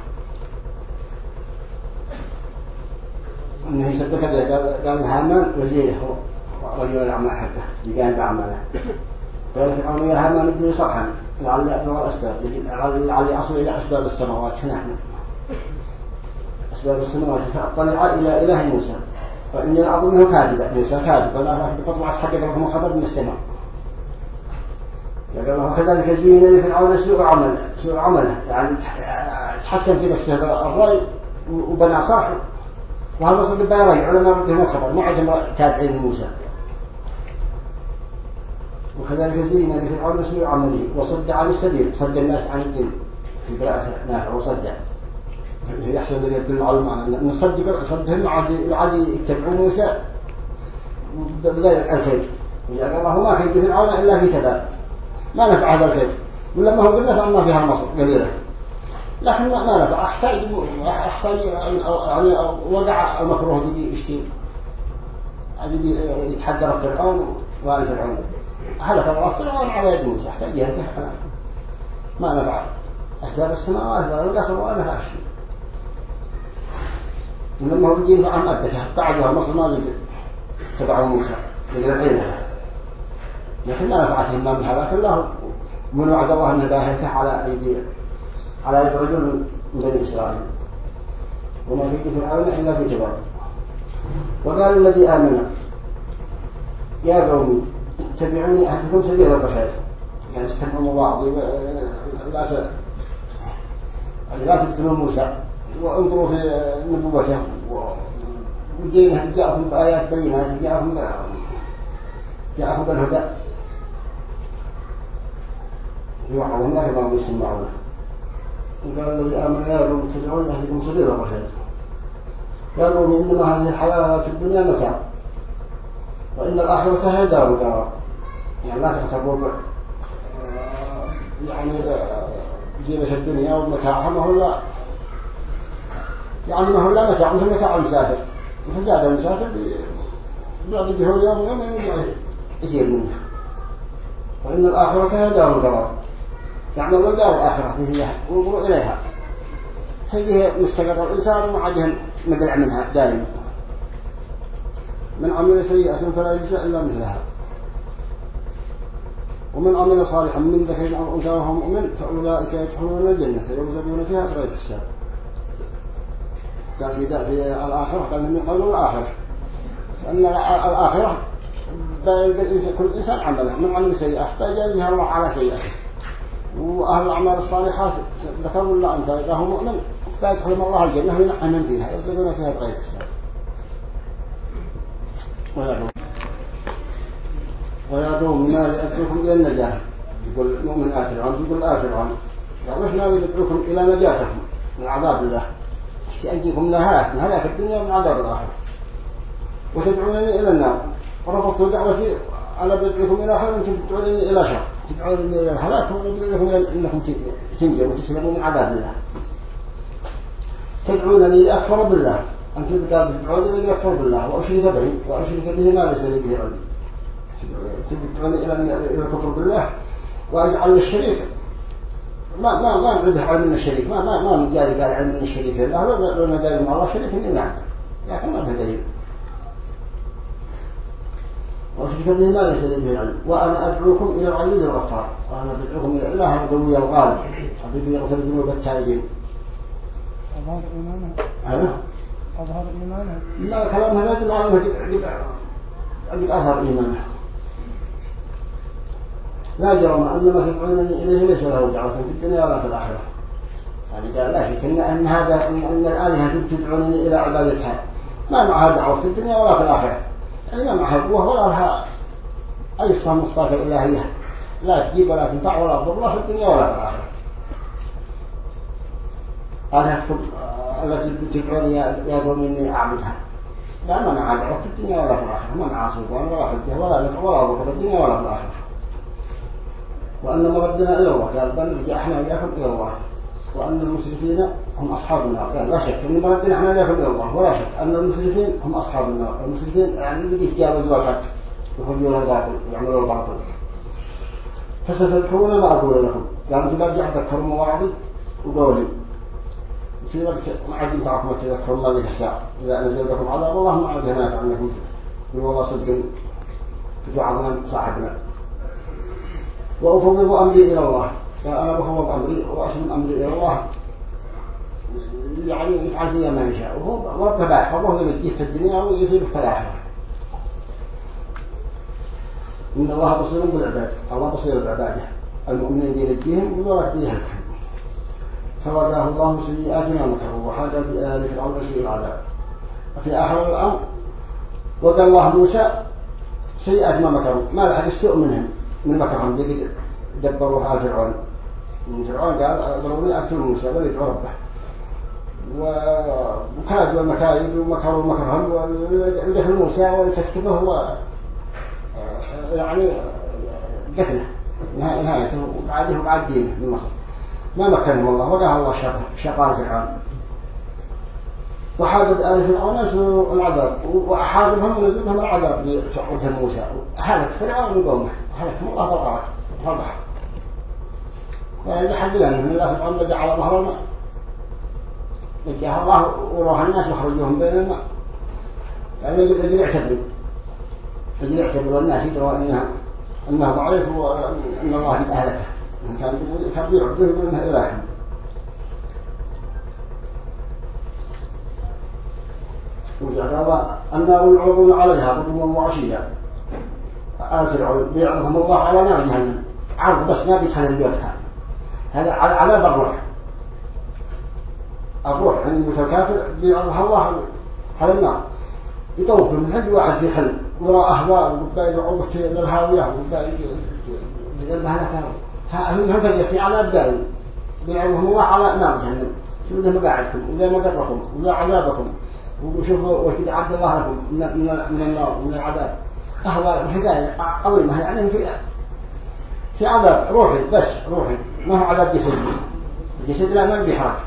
إنه يصدق كذا قال قال هامان وزيره هو رجل الاعمال حقه. اللي كان بعمله قال فرعون يا هامان ابني صرحا لعل ابلغ الأسباب لعل أصل إلى أسباب السماوات نحن أسباب السماوات فاطلع إلى إله موسى. فإني أظنه كاذبا موسى كاذب ولا تطلع حقق لكم خبر من السماء. قال الله كذلك زين لفرعون سوء عمله سوء يعني تحسن في نفسه الرأي وبنى صح وهذا صدق بيري علماء بدهم الخبر ما عندهم تابعين موسى وكذلك زين لفرعون سوء عمله وصد عن السبيل. صد الناس عن الدين. في قراءة نافع. وصد. يحسن الذي يدل على المعنى نصدق صدهم عادي يتبعون موسى بغير الخير لأن الله ما في فرعون إلا في تبع ما نفع هذا الخير ولما هو قلنا فعما فيها المصر قليلا. لكن ما نفع. أحتاج أحتاج يعني وقع المكروه يجي يشتي يجي يتحدر فرعون وآل فرعون. هلك على يد موسى احتاج يهده ما نفع أسباب السماوات ولا القصر ولا نفع الشيء ولما هو يجي عن أبدها بعدها مصر ما يجي. تبعوا موسى. غيرها لكن لا نفعتهم ما من هذا. الله من وعد الله أن باهته على أيدي على يد رجل من بني إسرائيل. وما في فرعون إلا في جبار وقال الذي آمن يا قومي اتبعوني أهدكم سبيل الرشاد يعني استمعوا بعض لا لا تبتلوا موسى. وانظروا في نبوته. ودينه جاءهم بآيات بينات جاءهم جاءهم بالهدى. يوحون لا كما يسمعون. وقال الذي آمن يا رب تدعون أهلكم سبيل الرشاد قالوا إنما هذه الحياة الدنيا متاع. وإن الآخرة هي دار القرار يعني لا تحسبوا يعني زينة الدنيا ومتاعها ما هو لا. يعني ما هو لا متاع مثل متاع المسافر مثل زاد المسافر بعد الجهود يوم يوم يصير منه وإن الآخرة هي دار القرار يعني الدار الآخرة هي وانظروا إليها. هي مستقر الإنسان وعدهم مدلع منها دائما من عمل سيئة فلا يجزى إلا مثلها. ومن عمل صالحا من ذكر أو أنثى وهو مؤمن فأولئك يدخلون الجنة. يرزقون فيها بغير حساب قال في في الآخرة قال من قول الآخرة. أن الآخرة كل إنسان عمله من عمل سيئة فجازها الله على سيئته وأهل الأعمال الصالحات ذكروا الله أنت إذا هو مؤمن فيدخل الله الجنة وينعم فيها. يرزقون فيها بغير حساب ويا قوم ما لأدعوكم إلى النجاة. يقول مؤمن آخر عن يقول آخر عن يعني إحنا ندعوكم إلى نجاتكم من عذاب الله. يأتيكم من هلاك من هلاك الدنيا ومن عذاب الآخرة. وتدعونني إلى النار. ورفضت دعوتي على بدعكم إلى خير وأنتم تدعونني إلى شر. تدعونني إلى الهلاك وأدعوكم إنكم تنجوا وتسلموا من عذاب الله. تدعونني لأكفر بالله. أنتم تدعونني لأكفر بالله. وأشرك به وأشرك به ما ليس لي به علم. تدعوني إلى الكفر بالله وأجعل الشريك ما ما ما نربح علم من الشريك ما ما ما نجاري قال علم من الشريك الله لو نداري مع الله شريك نعم. لكن ما في دليل. وأشرك به ما ليس به العلم وأنا أدعوكم إلى العزيز الغفار. وأنا أدعوكم إلى الله القوي الغالب. الذي يغفر ذنوب التائبين. أظهر إيمانه. أيوه أظهر إيمانه. لا كلام هذا يدل على قد أظهر إيمانه. لا جرم أن ما تدعونني إليه ليس له دعوة في الدنيا ولا في الآخرة. يعني قال لا شك أن هذا أن الآلهة تدعونني إلى عبادتها. ما معها دعوة في الدنيا ولا في الآخرة. يعني ما معها قوة ولا لها أي صفة من صفات الإلهية لا تجيب ولا تنفع ولا تضر في الدنيا ولا في الآخرة. هذه التي تدعوني يا قوم إني أعبدها. لا معها دعوة في الدنيا ولا في الآخرة. ما معها سلطان ولا حجة ولا نفع ولا ضر في الدنيا ولا في الآخرة. وأن مردنا إلى الله. قال بل نرجع أحنا وإياكم إلى الله. وأن المسرفين هم أصحاب النار. قال لا شك. أن مردنا أحنا وإياكم إلى الله. ولا شك. أن المسرفين هم أصحاب النار. المسرفين يعني اللي يتجاوزوا الحق يخرجون الباطل. ويعملوا الباطل. فستذكرون ما أقول لكم. قال أنتم برجع تذكروا مواعظي وقولي في وقت ما عاد ينفعكم تذكروا الله ذيك الساعة. إذا نزل لكم عذاب الله ما عاد هناك عنكم والله صدق. تجعلنا صاحبنا. وأفوض أمري إلى الله. فأنا بفوض أمري وأسلم أمري إلى الله. يعني يفعل فيها ما يشاء. وهو باح فالله يمجيه في الدنيا ويثير في الآخرة. إن الله بصير بالعباد الله بصير بعباده المؤمنين ينجيهم ولا يهلكهم فوجاه الله سيئات ما مكروا وحاج بآل فرعون سيء العذاب. وفي آخر الأمر وقال الله موسى سيئات ما مكروا. ما لحق السوء منهم. من مكرهم دي دبروها فرعون فرعون قال ضروري أقتل موسى. ويدعو ربه وكادوا المكايد ومكروا مكرهم ودخل موسى وتكتبه يعني قتله. نهايته وبعده وبعد دينه من مصر. ما مكنهم الله وقاه الله شقان فرعون وحاجب آل فرعون العذاب وأحاربهم ونزلهم العذاب لسعودهم موسى. هلك فرعون وقومه هلكهم الله بالغرق والبحر ولا حد لهم من الله فرعون بدأ على ظهر الماء. نجاه الله وروح الناس وخرجوهم بين الماء. يعني يجب يعتبروا. يجب يعتبروا الناس يدروا أنها أنه ضعيف وأن الله أهلكه كان يعبده يقول أنه إله وجعل النار يعرضون عليها غدوا وعشيا. آل بيعرضهم الله على نار جهنم. عرض بس ما بيدخل البيوتها هذا على عذاب الروح. الروح عند المتكافر بيعرضها الله على النار. يطوف من هذه واحد يخل وراء أهواء يعوض في الهاوية وباقي يجلبها لك هم هم في عذاب دائم بيعرضهم الله على نار جهنم. شو ذا مقاعدكم وذا مقركم وذا عذابكم؟ وشوفوا وش عبد الله لكم. من من النار ومن العذاب. أهوى الهداية عظيمة يعني في في عذاب روحي بس روحي. ما هو عذاب جسدي. الجسد لا ما بيحرك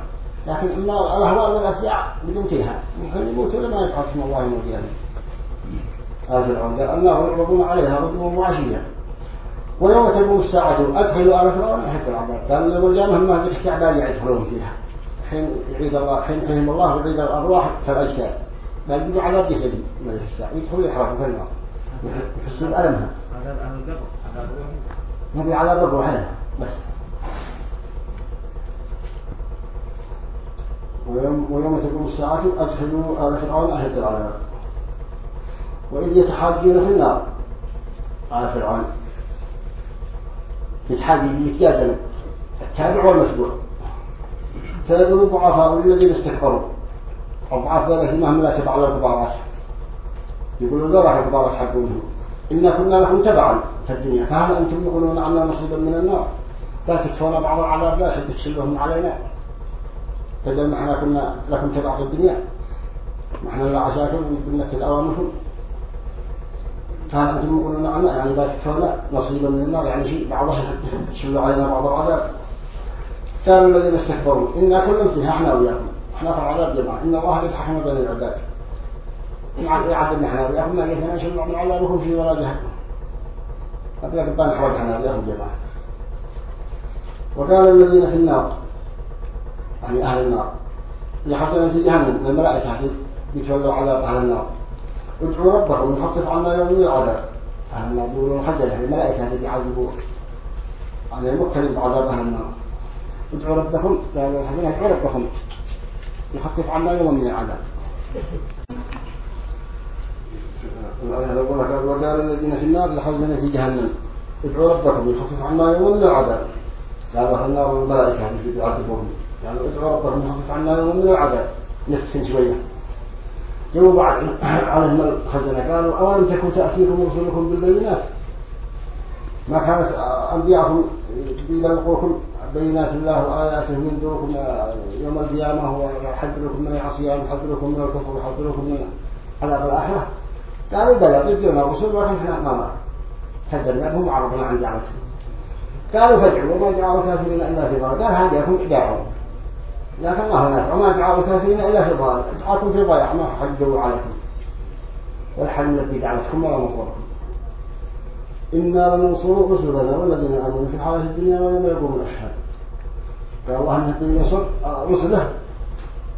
لكن إما الأهواء والأشياء بدون فيها. ممكن يموت ولا ما يفعل. اسم الله يموت يعني. هذا العون. قال الله يعرضون عليها غدوا وعشيا ويوم تقوم الساعة أدخلوا آل فرعون أحد العذاب. قال يوم القيامة هم الاستعباد يدخلون فيها. حين يعيد الله حين يحييهم الله ويعيد الأرواح في الأجساد بل بدون عذاب جسدي. ما يحسها يدخلوا يحرقوا في النار. أهل روحي ما في عذاب الروح هنا بس. ويوم, ويوم تقوم الساعة أدخلوا آل فرعون أهد العذاب وإذ يتحاجون في النار آل فرعون. يتحاجون يتجادلوا التابع والمتبوع فيقول الضعفاء الذين استكبروا. الضعاف ذلك مهما لا تبع على الكبارات يقولون لا راح الكبارات حقهم إنا كنا لكم تبعا في الدنيا. فهل أنتم يقولون عنا نصيبا من النار. لا تكفون بعض العذاب لا تحب تشلهم علينا. بدل ما إحنا كنا لكم تبع في الدنيا. ما إحنا لا عشاكم ونبنك الأوامركم فهل أنتم يقولون نعم يعني باتكونا نصيبا من النار. يعني شيء بعضها تشلوا علينا بعض العذاب. كانوا الذين استكبروا. إنا كلهم فيها إحنا وياكم. إحنا في العذاب جماعة إن الله يتحكم بين العباد. ما جيتنا نشلوا من في إحنا وياكم جماعة وكان الذين في النار يعني أهل النار. يحصلون في جهنم الملائكة يتولوا عذاب أهل النار ادعوا ربكم يخفف عنا يوم العذاب أهل النار يقولون حجر الملائكة الذي يعذبون على المقترب بعذاب أهل النار ادعوا ربكم ادعوا ربكم يخفف عنا يوم من العذاب وقال الذين في النار لحزن في جهنم ادعوا ربكم يخفف عنا يوم من العذاب قال أهل النار الملائكة التي يعذبون يعني ادعوا ربكم يخفف عنا يوم من العذاب نفتن شوية جو بعد عليهم الخزنة قالوا أولم تكن تأتيكم رسلكم بالبينات ما كانت أنبياءكم يبلغوكم بينات الله وآياته ينذركم يوم القيامة ويحذركم من العصيان ويحذركم من الكفر. ويحذركم من عذاب الآخرة قالوا بلى يدون الرسل ولكن إحنا ما كذبنا بهم وعرضنا عن دعوتهم قالوا فادعوا وما دعوا الكافرين إلا في ضلال. قال هذا دعوا لكن الله نافع وما دعوا الكافرين إلا في ضلال. دعاكم في ضياع. ما حجوا عليكم. والحل الذي دعوتكم ولا مطوركم. إنا لننصر رسلنا والذين آمنوا في الحياة الدنيا ويوم يقوم الأشهاد قال الله أنه ينصر رسله.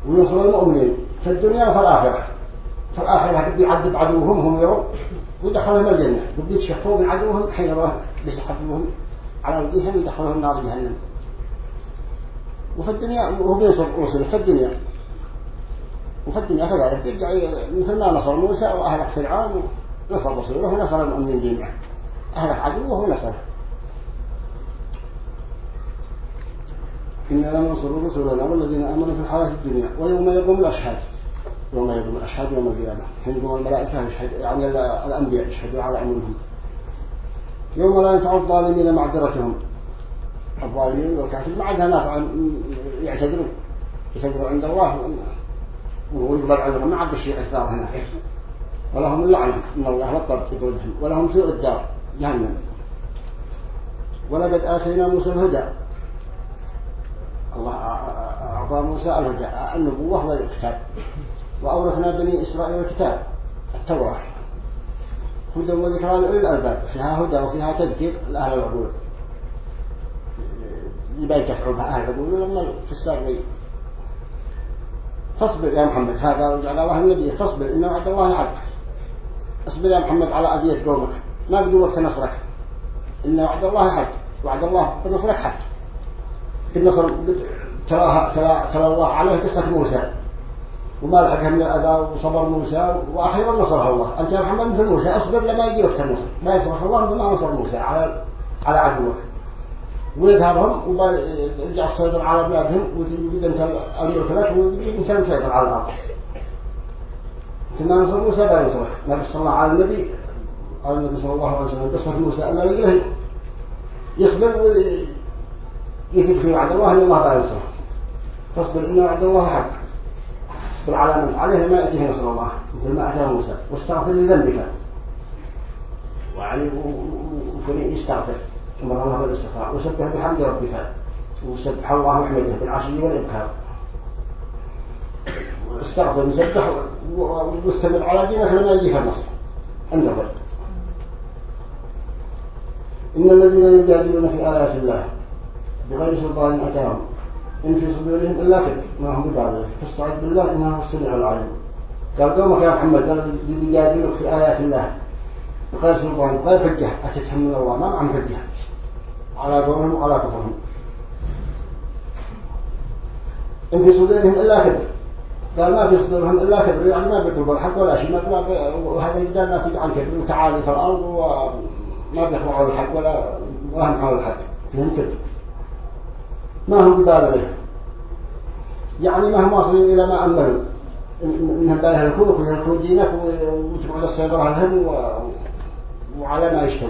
وينصر المؤمنين في الدنيا وفي الآخرة. في الآخرة قد يعذب عدوهم هم يوم ويدخلهم الجنة. قد يتشفوا من عدوهم حين بيسحبوهم على وجههم يدخلهم نار جهنم. وفي الدنيا وهو بينصر رسله في الدنيا. وفي الدنيا كذلك يرجع مثل ما نصر موسى وأهلك فرعون نصر رسوله ونصر المؤمنين جميعا. أهلك عدوه ونصره. إنا لننصر رسلنا والذين آمنوا في الحياة الدنيا ويوم يقوم الأشهاد. يوم يقوم الأشهاد يوم القيامة حين يقوم الملائكة يشهد يعني الأنبياء يشهدوا على أمرهم يوم لا ينفع الظالمين معذرتهم. الظالمين والكافرين ما عندها نافع يعتذروا يعتذروا عند الله. ويقبل عذرهم. ما عاد الشيء الدار هنا. ولهم اللعنة. من الله والطرد يقولهم ولهم سوء الدار. جهنم. ولقد آتينا موسى الهدى. الله أعطى موسى الهدى. النبوة والكتاب. وأورثنا بني إسرائيل الكتاب التوراة. هدى وذكرى لأولي الألباب فيها هدى وفيها تذكير لأهل العقول. يبقى يكفعوا بها أهل العقول لما في فاصبر يا محمد هذا وجعل الله النبي فاصبر إن وعد الله حق اصبر يا محمد على أذية قومك ما بدو وقت نصرك. إن وعد الله حق وعد الله بنصرك حق النصر تراها ترى ترى الله عليه قصة موسى. وما لحقها من الأذى وصبر موسى وأخيرا نصرها الله. أنت يا محمد مثل موسى أصبر لما يجي وقت النصر ما يصرف الله بما نصر موسى على على عدوك ويذهبهم ويرجع السيطر على بلادهم وتجد أنت الأمير لك وأنت مسيطر على الأرض. ثم نصر موسى لا ينصرك ما صلى الله على النبي قال النبي صلى الله عليه وسلم قصة موسى أن يجيه يصبر ويثب في وعد الله أن الله لا ينصرك فاصبر إن وعد الله حق. اصبر على عليه ما يأتيه نصر الله مثل ما أتى موسى. واستغفر لذنبك. وعلي يستغفر. ثم الله بالاستغفار. وسبح بحمد ربك. وسبح الله وحمده بالعشي والإبكار. واستغفر وسبح واستمر على دينك لما يجيك النصر. انتظر إن الذين يجادلون في آيات الله بغير سلطان أتاهم. إن في صدورهم إلا كذب ما هم ببالغ فاستعذ بالله إنه السميع العليم. قال قومك يا محمد قال يجادلك في آيات الله. بغير سلطان بغير حجة أتتهم الله؟ ما معهم حجة على قولهم وعلى كفرهم. إن في صدورهم إلا كبر قال ما في صدورهم إلا كبر يعني ما بيطلبوا الحق ولا شيء. ما وهذا الجدال ناتج عن كبر وتعالي في الأرض وما بيخضعوا الحق ولا وهم حول الحق. فيهم كبر ما هم ببالغ يعني ما هم واصلين إلى ما أملوا إنهم بيهلكوك ويهلكوا دينك وتبعوا السيطرة لهم وعلى ما يشتغل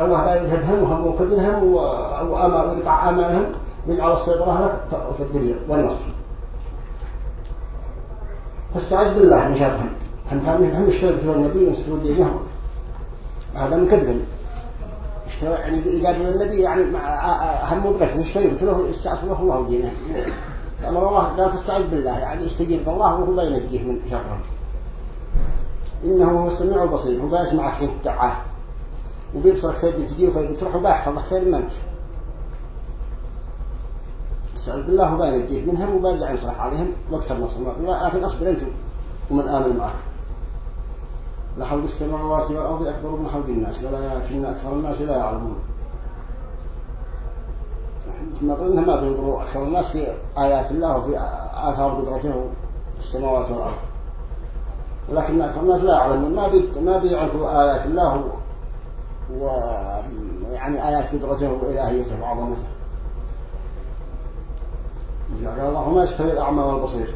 الله لا يذهبهم وهم وكبرهم ويقطع آمالهم ويجعل السيطرة لك في الدنيا والنصر فاستعذ بالله من شرهم هم فاهمين هم يشتغلوا النبي وينسلوا دينهم هذا مكذب يعني يقابل النبي يعني هم مبقى يشتغل له استعصمه الله ودينه أمر الله لا تستعذ بالله يعني استجيب الله وهو لا ينجيه من شرهم إنه هو السميع البصير هو بيسمع حين الدعاء. وبيبصر خير بتجيه وبتروح وبيحفظ خير منك استعذ بالله وبين ينجيه. منهم وبيرجع ينصرح عليهم؟ وقت النصر. لكن أصبر أنتم ومن آمن معه. لخلق السماوات والأرض أكبر من خلق الناس ولكن أكثر الناس لا يعلمون. نظن ما بينظروا أكثر الناس في آيات الله وفي آثار قدرته في السماوات والأرض. ولكن أكثر الناس لا يعلمون ما بي ما بيعرفوا آيات الله ويعني آيات قدرته وإلهيته وعظمته. قال الله ما يستوي الأعمى والبصير.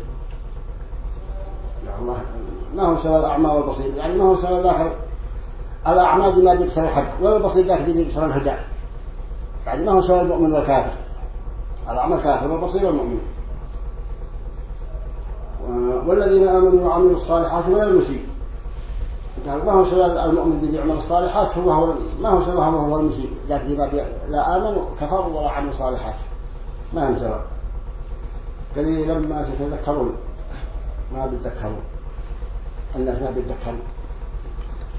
الله ما هو سوى الأعمى والبصير. يعني ما هو سوى ذاك الأعمى دي ما بيبصر الحق ولا البصير ذاك دي بيبصر الهدى. يعني ما هو سوى المؤمن والكافر. الأعمى كافر والبصير المؤمن والذين آمنوا وعملوا الصالحات ولا المسيء قال ما هو سوى المؤمن الذي يعمل الصالحات؟ هو هو ما هو سوى هو هو المسيء ذاك لا آمن كفر ولا عمل صالحات. ما هم سوى. قليلا ما تتذكرون. ما بيتذكرون الناس ما بيتذكرون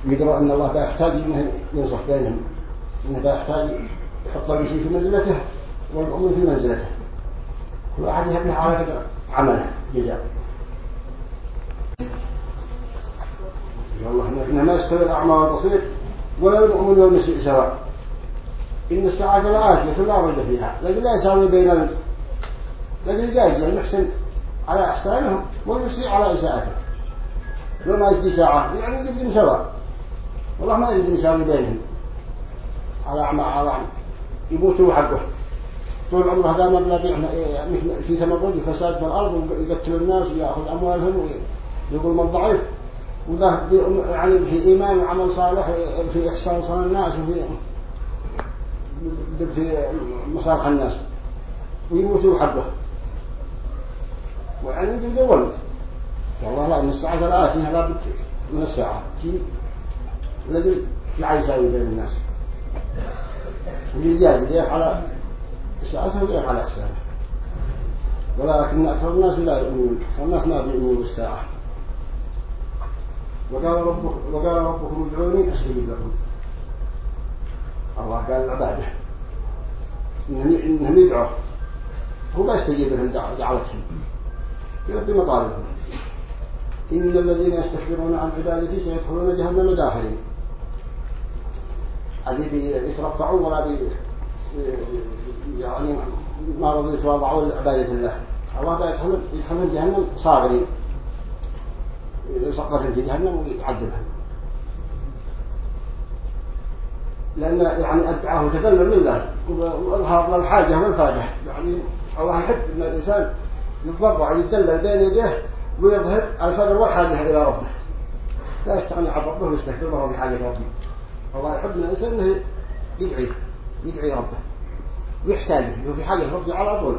يدروا أن الله لا يحتاج أنه ينصح بينهم. أنه لا يحتاج يحط شيء في منزلته والأم في منزلته. كل واحد يهبه على عمله. جزاء. والله إنما يستوي الأعمى والبصير ولا المؤمن والمسيء سواء. إن الساعة لآتية لا ريب فيها. لكن لا يساوي بين لكن جائز المحسن على إحسانهم والمسيء على إساءته لو ما يجدي ساعة يعني يجدي سواء والله ما يجدي يساوي بينهم. على أعمى على أعمى. يموتوا حقه. طول عمره هذا مبلغ يعني في تمرد وفساد في الأرض ويقتل الناس ويأخذ أموالهم ويقول من ضعيف وده يعني في إيمان وعمل صالح في إحسان صلاة الناس وفي في مصالح الناس. ويموتوا حقه. ويعني يجب والله لا من الساعة الآتية لا بد من الساعة. تي الذي لا يساوي بين الناس. والجاهل يديك على إساءته ويديك على إحسانه ولكن أكثر الناس لا يؤمنون والناس ما بيؤمنون بالساعة. وقال وقال ربكم ادعوني أستجيب لكم. الله قال لعباده انهم إنهم يدعوا هو ما يستجيب لهم دعوتهم. يلبي مطالبهم. إن الذين يستكبرون عن عبادتي سيدخلون جهنم داخلين. هذه يترفعون ولا بي يعني ما رضوا يتواضعون لعبادة الله. الله بيدخلون يدخلون جهنم صاغرين يسقطون في جهنم ويعذبهم لأن يعني أدعاه تذلل لله للحاجة والفاجة. يعني الله يحب أن الإنسان يتضرع ويتدلل بين يديه ويظهر الفضل والحاجة إلى ربه لا يستغني عن ربه ويستكبر وهو بحاجة ربه. الله يحب من الإنسان أنه يدعي يدعي ربه. ويحتاجه. وفي حاجة ربه على طول.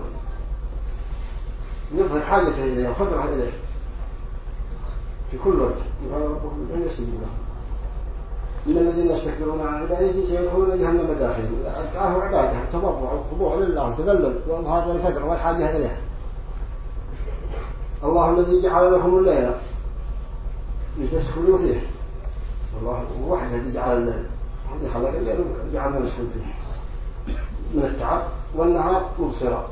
يظهر حاجته إليه وفضله إليه. في كل وقت. وقال ربكم أن يستجيب له من الذين يستكبرون عن عبادته سيدخلون جهنم داخل أدعاه عبادة تضرع والخضوع لله تذلل. وهذا الفجر والحاجة إليه الله الذي جعل لكم الليل لتسكنوا فيه. الله وحده الذي جعل الليل. الذي خلق الليل وجعلنا نسكن فيه. من التعب والنهار مبصرا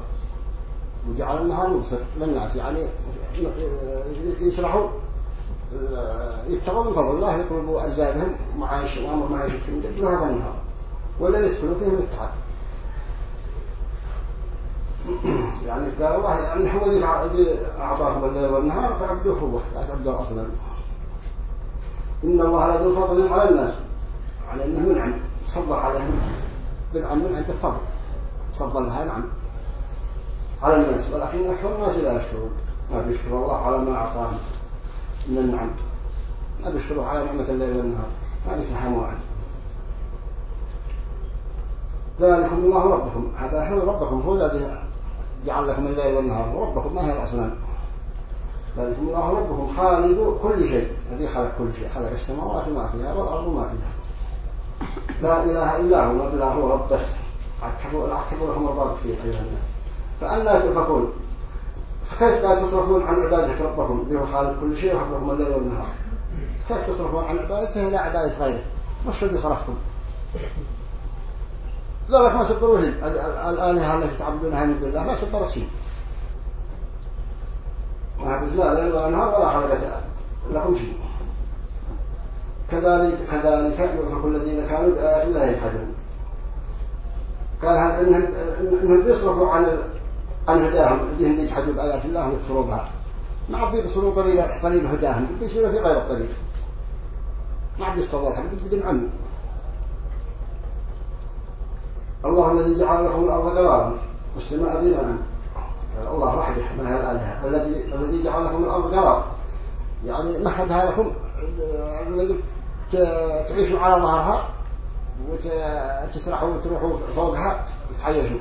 وجعل النهار مبصر. للناس يعني يشرحوا يبتغوا من فضل الله يطلبوا أزادهم معايش وأمر معايشتهم من هذا النهار؟ ولا يسكنوا فيه من التعب. يعني الله يعني هو الذي أعطاكم الليل والنهار فعبدوه هو لا تعبدوا أصلا. إن الله لا ذو فضل على الناس. على أنه منعم. تفضل عليهم بالعم من عند الفضل تفضل لها نعم. على الناس. ولكن أكثر الناس لا يشكرون. ما بيشكروا الله على ما أعطاهم من النعم. ما بيشكروا على نعمة الليل والنهار. ما بيتحموا عنه. ذلكم الله ربكم. هذا هو ربكم. هو الذي جعل لكم الليل والنهار وربكم ما هي الأصنام ذلكم الله ربكم خالق كل شيء. الذي خلق كل شيء. خلق السماوات وما فيها والأرض وما فيها. لا إله إلا هو ولا هو رب بس عتبوا لكم الضرب فيه أيها الناس. فأنا تؤفكون. فكيف لا تصرفون عن عبادة ربكم؟ اللي هو خالق كل شيء وحبكم الليل والنهار. كيف تصرفون عن عبادته إلى عبادة غيره. مش الذي خلقكم ذلك ما سبروا الآلهة التي تعبدونها من الله؟ ما سبرت شيء. ما لا ليل ولا نهار ولا خلق لكم شيء. كذلك كذلك يؤفك الذين كانوا بآيات الله يجحدون. قال هذا إنهم إنهم بيصرفوا عن عن هداهم؟ الذين يجحدوا بآيات الله ويكفروا بها ما عم بيبصروا طريق طريق هداهم بيصيروا في غير الطريق. ما عم بيصطدوا الحمد بدون عنه الله الذي جعل لكم الأرض قرارا والسماء بناء. الله وحده من هذه الذي الذي جعل لكم الأرض قرارا يعني مهدها لكم؟ تعيشوا على ظهرها وتسرحوا وتروحوا فوقها وتعيشوا.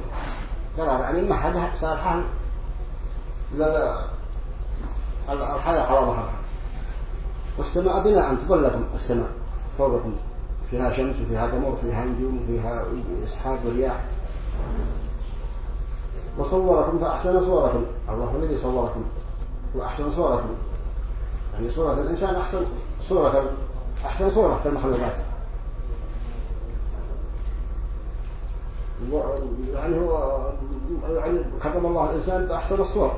قرار يعني مهدها صار الحياة على ظهرها. والسماء بناء تظلكم السماء فوقكم. فيها شمس وفيها قمر وفيها نجوم وفيها إسحاب ورياح وصوركم فأحسن صوركم. الله الذي صوركم وأحسن صوركم. يعني صورة الإنسان أحسن صورة أحسن صورة في المخلوقات. يعني هو يعني كرم الله الإنسان بأحسن الصور.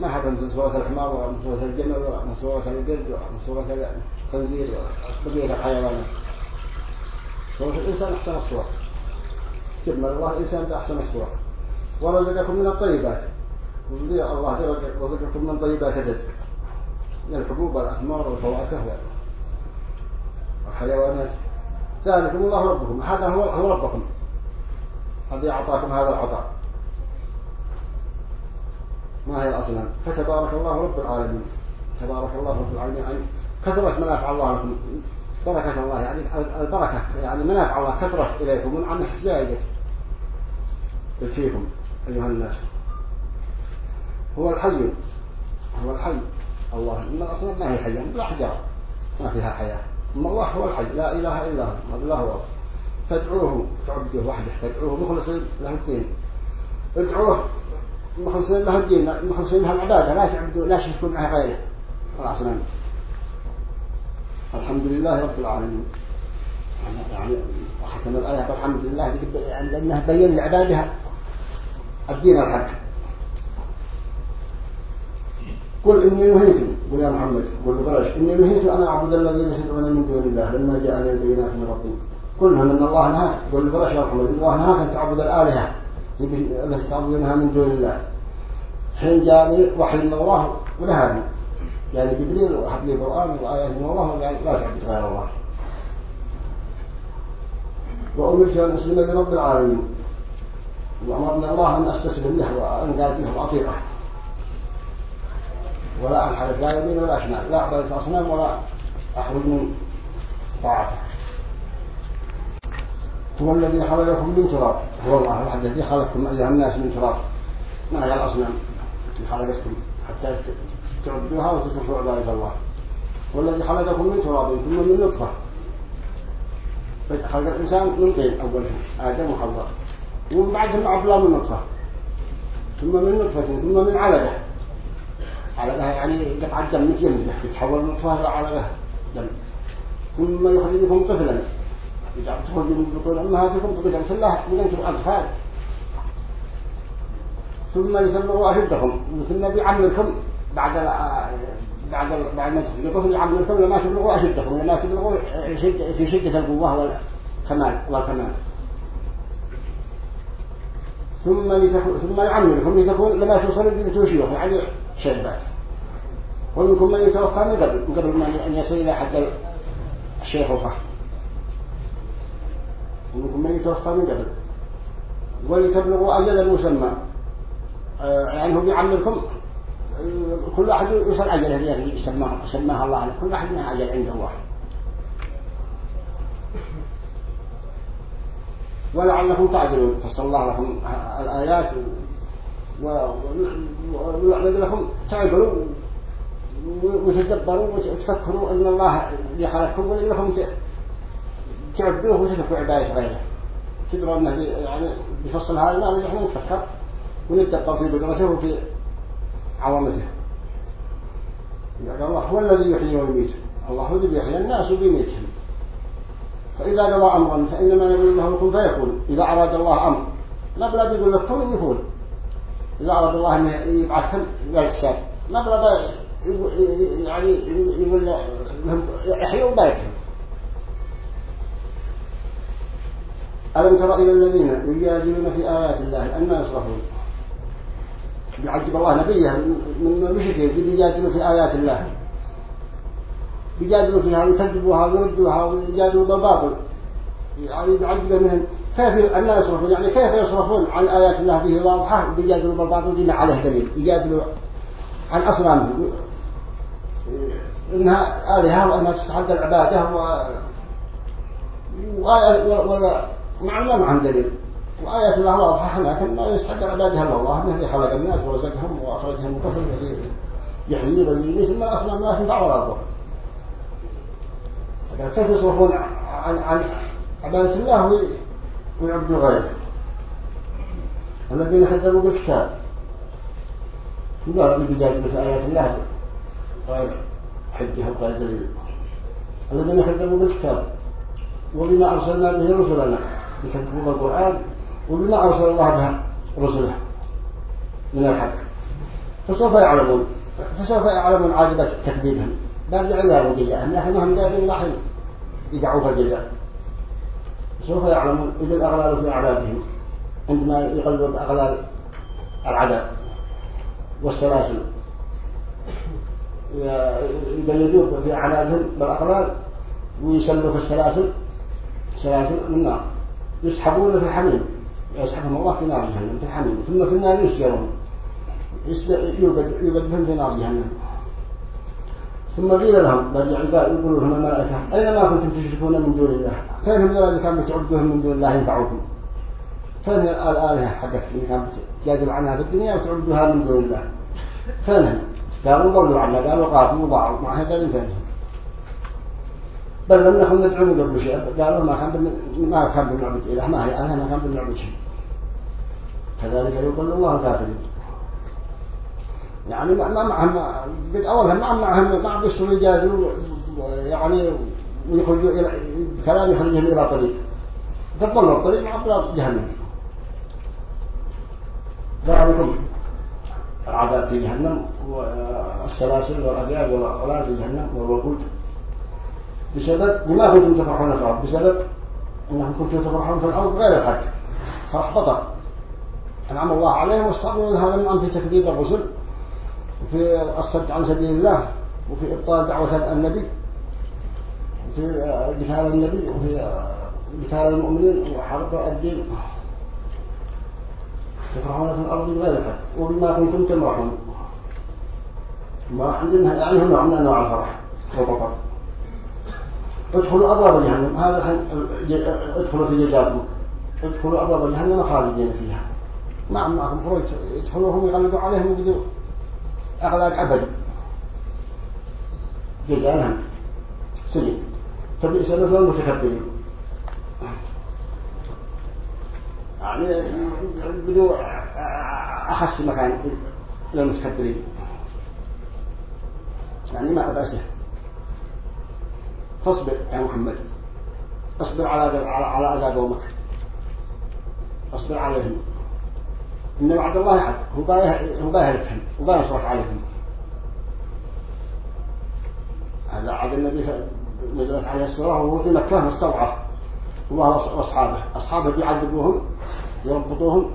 ما حكم من صورة الحمار ولا من صورة الجمل ولا من صورة القرد ولا من صورة الخنزير ولا بقية الحيوانات صورة الإنسان أحسن الصور. جمل الله الإنسان بأحسن الصور. ورزقكم من الطيبات. الله رزقكم من طيبات الرزق. من الحبوب والأثمار والفواكه والحيوانات. ذلكم الله ربكم. هذا هو ربكم. الذي أعطاكم هذا العطاء. ما هي الأصنام فتبارك الله رب العالمين. تبارك الله رب العالمين. يعني كثرت منافع الله لكم. بركة الله. يعني البركة. يعني منافع الله كثرت إليكم. عن احتجاجه فيكم أيها الناس. هو الحي. هو الحي. الله. إن الأصنام ما هي حية لا حجرة ما فيها حياة. أما الله هو الحي. لا إله إلا هو. الله هو فادعوه. تعبدوه وحده. فادعوه. مخلصين له الدين. ادعوه. مخلصين له الدين مخلصين له العبادة لا تعبدوا لا تشركوا معه غيره. الأصنام الحمد لله رب العالمين. يعني ختم الآية بالحمد لله يعني لأنها بين لعبادها. الدين الحق قل إني نهيت قل يا محمد قل بلاش إني نهيت أن أعبد الذين يدعون من دون الله لما جاءني البينات من ربي. قلنا من الله نهى قل بلاش يا محمد الله نهى أن تعبد الآلهة. التي تعبدونها من دون الله. حين جاءني وحي من الله ونهاني يعني جبريل وحب لي القرآن وآيات من الله يعني لا تعبد غير الله. وأمرت أن أسلم لرب العالمين. وأمرنا الله أن أستسلم له وأن قال له عطيقه ولا أنحرف لا يمين ولا شمال لا أعبد أصنام ولا أخرج من طاعته. هو الذي خلقكم من تراب. هو الله الذي خلقكم أيها الناس من تراب. ما هي الأصنام اللي خلقتكم حتى تعبدوها وتتركوا عبادة الله؟ هو الذي خلقكم من تراب ثم من نطفة. خلق الإنسان من طين أول آدم وحواء. ومن بعدهم عبلا من نطفة. ثم من نطفة ثم من علقة. علقة يعني قطعة دم يتحول من نطفة إلى علقة دم. ثم يخرجكم طفلا. تخرجوا من أمهاتكم في الله من أنتم أطفال ثم لتبلغوا أشدكم ثم بيعمركم بعد بعد بعد ما تخرجوا طفل يعمركم لما تبلغوا أشدكم لما تبلغوا في شدة القوة والكمال والكمال. ثم لتكون ثم يعمركم لتكون لما توصلوا لتوشيوه يعني شابات ومنكم من يتوفى من قبل من قبل أن يصل إلى حد الشيخوخة ومنكم من يتوفى من قبل. ولتبلغوا أجل مسمى آه، يعني هو بيعمركم كل واحد يوصل أجله الذي سماها سماها الله كل واحد منها أجل عند الله ولعلكم تعدلون فصل الله لكم الآيات ويعمل لكم. تعقلوا وتدبروا وتفكروا أن الله يخلقكم ولكم تعبدوه وتتركوا عبادة غيره. تدروا أنه يعني بفصل هذا المال نحن نتفكر ونتدبر في قدرته وفي عظمته يعني الله هو الذي يحيي ويميت. الله هو الذي يحيي الناس وبيميتهم فإذا قضى أمرا فإنما يقول له كن فيكون. إذا أراد الله أمر. لا بلا يقول لك كن يكون. إذا أراد الله أن يبعثهم للحساب ما بلا يعني يقول لهم يحيوا بايتهم ألم تر إلى الذين يجادلون في آيات الله أن يصرفون يعجب الله نبيه من المشركين بيجادلوا في آيات الله. بيجادلوا فيها ويكذبوها ويردوها ويجادلوا بالباطل. يعني يعجب منهم. كيف أن يصرفون يعني كيف يصرفون عن آيات الله؟ به واضحة. بيجادلوا بالباطل. دين عليه دليل. يجادلوا عن أصنامهم إنها آلهة وأنها تستحق العبادة و ولا معلومة عن دليل. وآية الله واضحة لكن ما يستحق العبادة إلا الله. الذي خلق الناس ورزقهم وأخرجهم من كفر يحيي ويميت ثم أصلا الناس تنفع ولا تضر كيف يصرفون عن عن عبادة الله ويعبدوا غيره؟ الذين كذبوا بالكتاب. قالوا في آيات الله. غير حجها وغير دليل. الذين كذبوا بالكتاب. وبما أرسلنا به رسلنا. يكذبون بالقرآن وبما أرسل الله بها رسله من الحق. فسوف يعلمون فسوف يعلمون عاجبة تكذيبهم. برجع إلى رجيئهم لكنهم لا الله يدعوا فجزاء سوف يعلمون إذا الأغلال في أعدادهم عندما يقلبوا بأغلال العذاب والسلاسل. يقلدوه في أعدادهم بالأغلال ويسلوا في السلاسل سلاسل من نار يسحبون في الحميم. يسحبهم الله في نار جهنم في الحميم. ثم في النار يسجرون. يوجدهم في نار جهنم. ثم قيل لهم برجع يقولوا لهم الملائكة أين ما كنتم تشركون من دون الله؟ فين هم الذين كانوا تعبدوهم من دون الله ينفعوكم؟ فين الآلهة حقت اللي كانوا تجادلوا عنها في الدنيا وتعبدوها من دون الله. فين قالوا ضلوا عنا قالوا قاتلوا وضاعوا ما هذا اللي فين؟ بل لم من قبل شيء قالوا ما كان ما كان بنعبد إله. ما هي؟ آلهة ما كان بنعبد شيء. كذلك يقول الله الكافرين. يعني ما معهم قد أولها ما معهم ما بيسوا يجادلوا يعني ويخرجوا إلى كلام يخرجهم إلى طريق. تضلوا الطريق عبر جهنم. ذلكم العذاب في جهنم والسلاسل والأبياد والأغلال في جهنم والوقود بسبب لما كنتم تفرحون في الأرض. بسبب أنهم كنتم تفرحون في الأرض غير الحق بطر أنعم الله عليهم واستقبلوا هذا النعم في تكذيب الرسل وفي الصد عن سبيل الله وفي إبطال دعوة النبي وفي قتال النبي وفي قتال المؤمنين وحرب الدين. تفرحون في الأرض بغير الحق وبما كنتم تمرحون. ما عندنا يعني هم عندنا نوع الفرح. ادخلوا أبواب جهنم. هذا ادخلوا في جزاكم. ادخلوا أبواب جهنم خالدين فيها. ما معكم خروج يدخلوهم يغلقوا عليهم ويقولوا أغلاق أبد. جزاء سجن. فبئس مثل المتكبرين يعني بدو أحس مكان للمتكبرين. يعني ما أبأسه فاصبر يا محمد. اصبر على على عذاب قومك. اصبر عليهم. إن وعد الله حق هو باهلكهم وبايصرف عليهم. هذا عاد النبي نزلت عليه السورة وهو في مكة مستضعف هو وأصحابه. أصحابه بيعذبوهم يربطوهم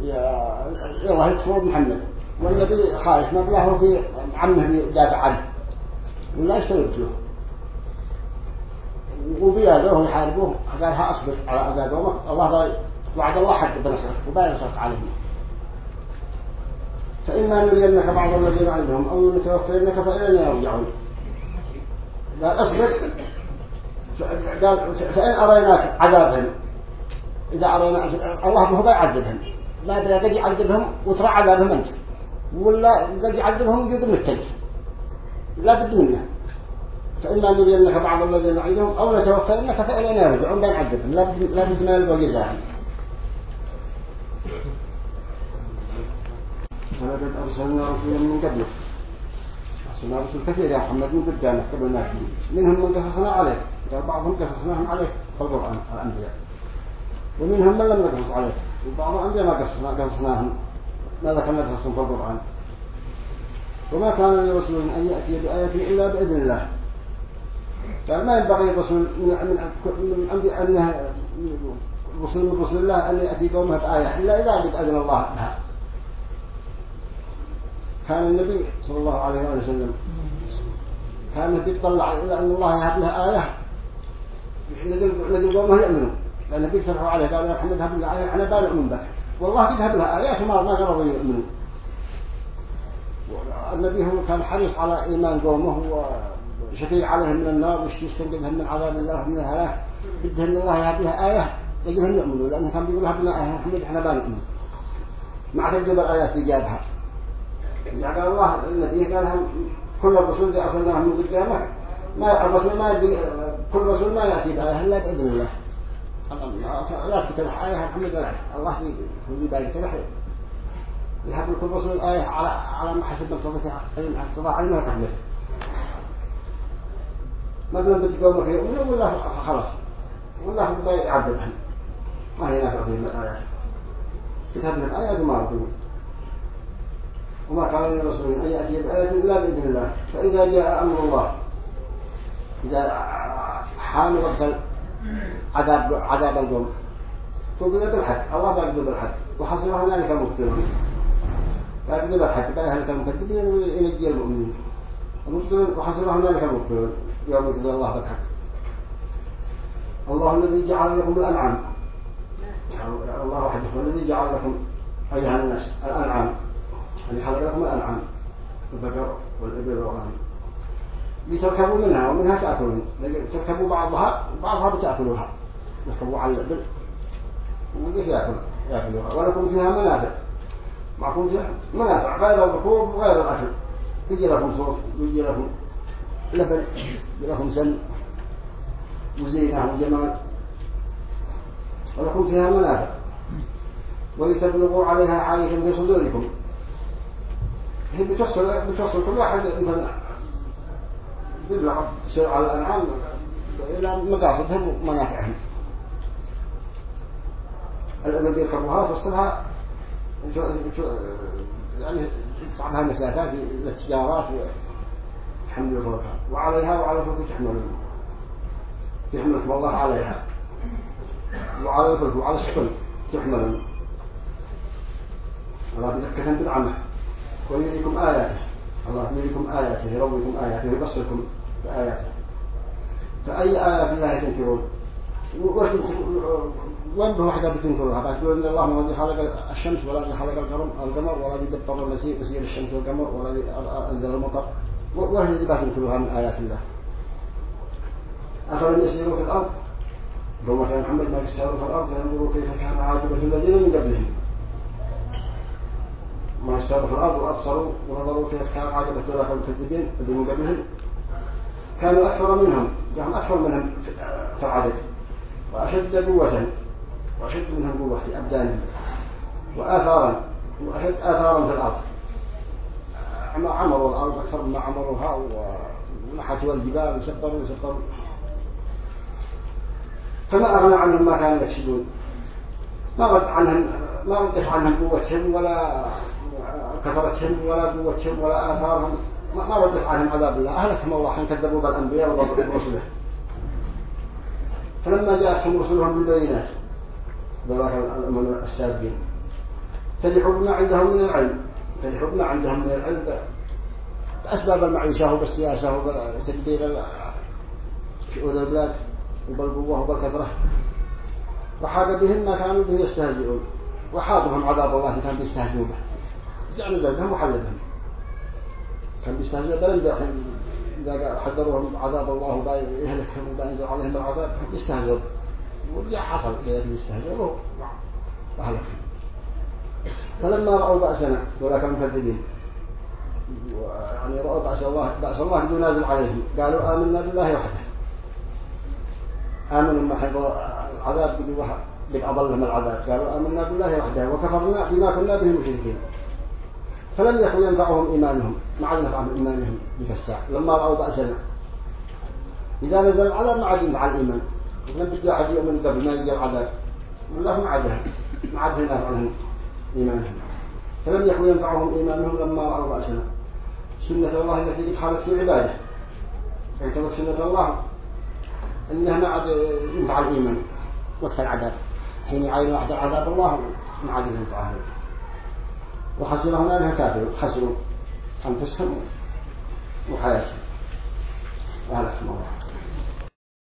يلا يكفروا محمد؟ والنبي خايف. ما بلاه في عمه يدافع عنه. ولا يستيبتوه وبيادوه يحاربوه. قال أصبر. على عذاب الله وعد الله حق بنصرك وبينصرك عليهم فإما نرينك بعض الذين عندهم أو نتوفينك فإلينا يرجعون. قال أصبر. قال فإن أريناك عذابهم إذا أرينا الله هو بيعذبهم ما أدري قد يعذبهم وترى عذابهم أنت. ولا قد يعذبهم ويجد التج لا بد منه فإما نرينك بعض الذين نعيدهم أو نتوفينك فإلينا يرجعون بين عذبهم لا بد ما يلقوا جزاهم ولقد أرسلنا رسولا من قبلك. أرسلنا رسول كثير يا محمد من قدامك قبل ما منهم من قصصنا عليك. قال بعضهم قصصناهم عليك في القرآن الأنبياء. ومنهم من لم نقصص عليك. وبعض الأنبياء ما قصصنا قصصناهم. ما ذكرنا قصصهم في القرآن؟ وما كان لرسول أن يأتي بآية إلا بإذن الله. قال ما ينبغي الرسول من من من أنبياء أنه رسول من رسول الله أن يأتي قومه بآية إلا إذا بإذن الله لها. كان النبي صلى الله عليه وسلم كان بيطلع إلى أن الله يهب له آية. الذي قومه يؤمنوا. لأنه بيتفرحوا عليه قالوا يا محمد هب لنا آية إحنا بنؤمن بك والله بيذهب لها آيات ما ما قرروا يؤمنوا. النبي هو كان حريص على إيمان قومه وشفيع عليهم من النار ويستنقذهم من عذاب الله من الهلاك. بدهم الله يهب لها آية يجيهم يؤمنوا لأنه كان بيقول هب لنا آية محمد إحنا بنؤمن مع تجربة الآيات اللي جابها يعني قال الله النبي قال كل الرسول اللي أرسلناهم من قدامك ما الرسول ما يجي كل رسول ما يأتي بآية إلا بإذن الله. لا تكتبح آية محمد الله في باقي كتبح يحب كل رسول آية على على ما حسب مقتضى اقتضاء علمه وتحمله ما بلن بتقوم في يؤمنوا ولا خلاص. ولا هو يعذبهم ما هي نافع فيهم الآيات كتابنا الآيات وما رضوا وما كان للرسول أن يأتي بآية إلا بإذن الله. فإذا جاء أمر الله إذا حان وصل عذاب عذاب القوم. فقد بالحد الله بيقضي بالحد وحصل هنالك مبتلون بيقضي بالحد بيهلك المكذبين وينجي المؤمنين. المبتلون وحصل هنالك مبتلون يقضي الله بالحد الله الذي جعل لكم الأنعام. الله وحده هو الذي جعل لكم أيها الناس الأنعام. اللي خلق لكم الأنعام. الذكر والإبل والغنم لتركبوا منها ومنها تأكلون. تركبوا بعضها بعضها بتأكلوها. يركبوا على الإبل. وكيف يأكل يأكلوها. ولكم فيها منافع. معكم فيها منافع. غير الركوب وغير الأكل. يجي لكم صوف يجي لكم لبن لكم سن وزينة وجمال ولكم فيها منافع. ولتبلغوا عليها حاجة في صدوركم. هي بتصل بتصل كل واحد مثلا. بيبلغ على الأنعام إلى مقاصدهم ومنافعهم الذي يركبوها توصلها يعني تطعمها مسافات للتجارات وحمل الفرقها وعليها وعلى الفرق تحملون يحملكم الله عليها. وعلى الفرق وعلى السفن تحملون. الله بذكة بدعمه ويريكم آياته. الله يريكم آياته. يرويكم آياته. يبصركم بآياته. فأي آيات الله تنكرون؟ وين واحدة بتنكرها بتقول إن الله الذي خلق الشمس ولا الذي خلق القمر ولا الذي دبر المسير مسير الشمس والقمر ولا الذي أنزل المطر. وين اللي بتنكرها من آيات الله. أفلم يسيروا في الأرض؟ قوم كان محمد ما يسيروا في الأرض فينظروا كيف كان عاقبة الذين من قبلهم. ما يسيروا في الأرض وأبصروا ونظروا كيف كان عاقبة ذلك المكذبين الذين من قبلهم. كانوا أكثر منهم جاءهم أكثر منهم في العدد. وأشد قوة وأشد منهم قوة في أبدانهم. وآثارا وأشد آثارا في الأرض. ما عمروا الأرض أكثر مما عمروها ونحتوا الجبال وسبروا وسبروا فما أغنى عنهم ما كانوا يكسبون. ما رد عنهم ما ردت عنهم قوتهم ولا كثرتهم ولا قوتهم ولا آثارهم. ما ردت عنهم عذاب الله. أهلكهم الله حين كذبوا بالأنبياء ورسله فلما جاءتهم رسلهم بالبينات ذلك السابقين فرحوا بما عندهم من العلم. فرحوا بما عندهم من العلم بأسباب المعيشة وبالسياسة وبتدبير شؤون البلاد وبالقوة وبالكثرة. وحاق بهم ما كانوا به يستهزئون. وحاطهم عذاب الله كان بيستهزئون. به جعلوا ذلكهم وحلبهم كان بيستهزئون. بلن إذا حذروهم عذاب الله ويهلكهم وينزل عليهم العذاب يستهزئون ورجع حصل يستهزئون وأهلكهم. فلما رأوا بأسنا ولاك المكذبين يعني رأوا بأس الله بأس الله بدون نازل عليهم. قالوا آمنا بالله وحده. آمنوا ما حب العذاب قد أضلهم العذاب. قالوا آمنا بالله وحده وكفرنا بما كنا به مشركين. فلم يكن ينفعهم إيمانهم. ما عاد نفعهم إيمانهم بك لما رأوا بأسنا. إذا نزل العذاب ما عاد ينفع الإيمان. لم بدي أحد يؤمن قبل ما يجي العذاب. والله ما عادها ما عاد ينفعهم إيمانهم. فلم يكن ينفعهم إيمانهم لما رأوا بأسنا سنة الله التي قد حالت في عباده. اعتبر سنة الله. أنها ما عاد ينفع الإيمان. وقت العذاب. حين يعين واحد عذاب الله ما عاد ينفعه وخسر هنالك كافر خسروا أنفسهم وحياتهم. وهذا الله.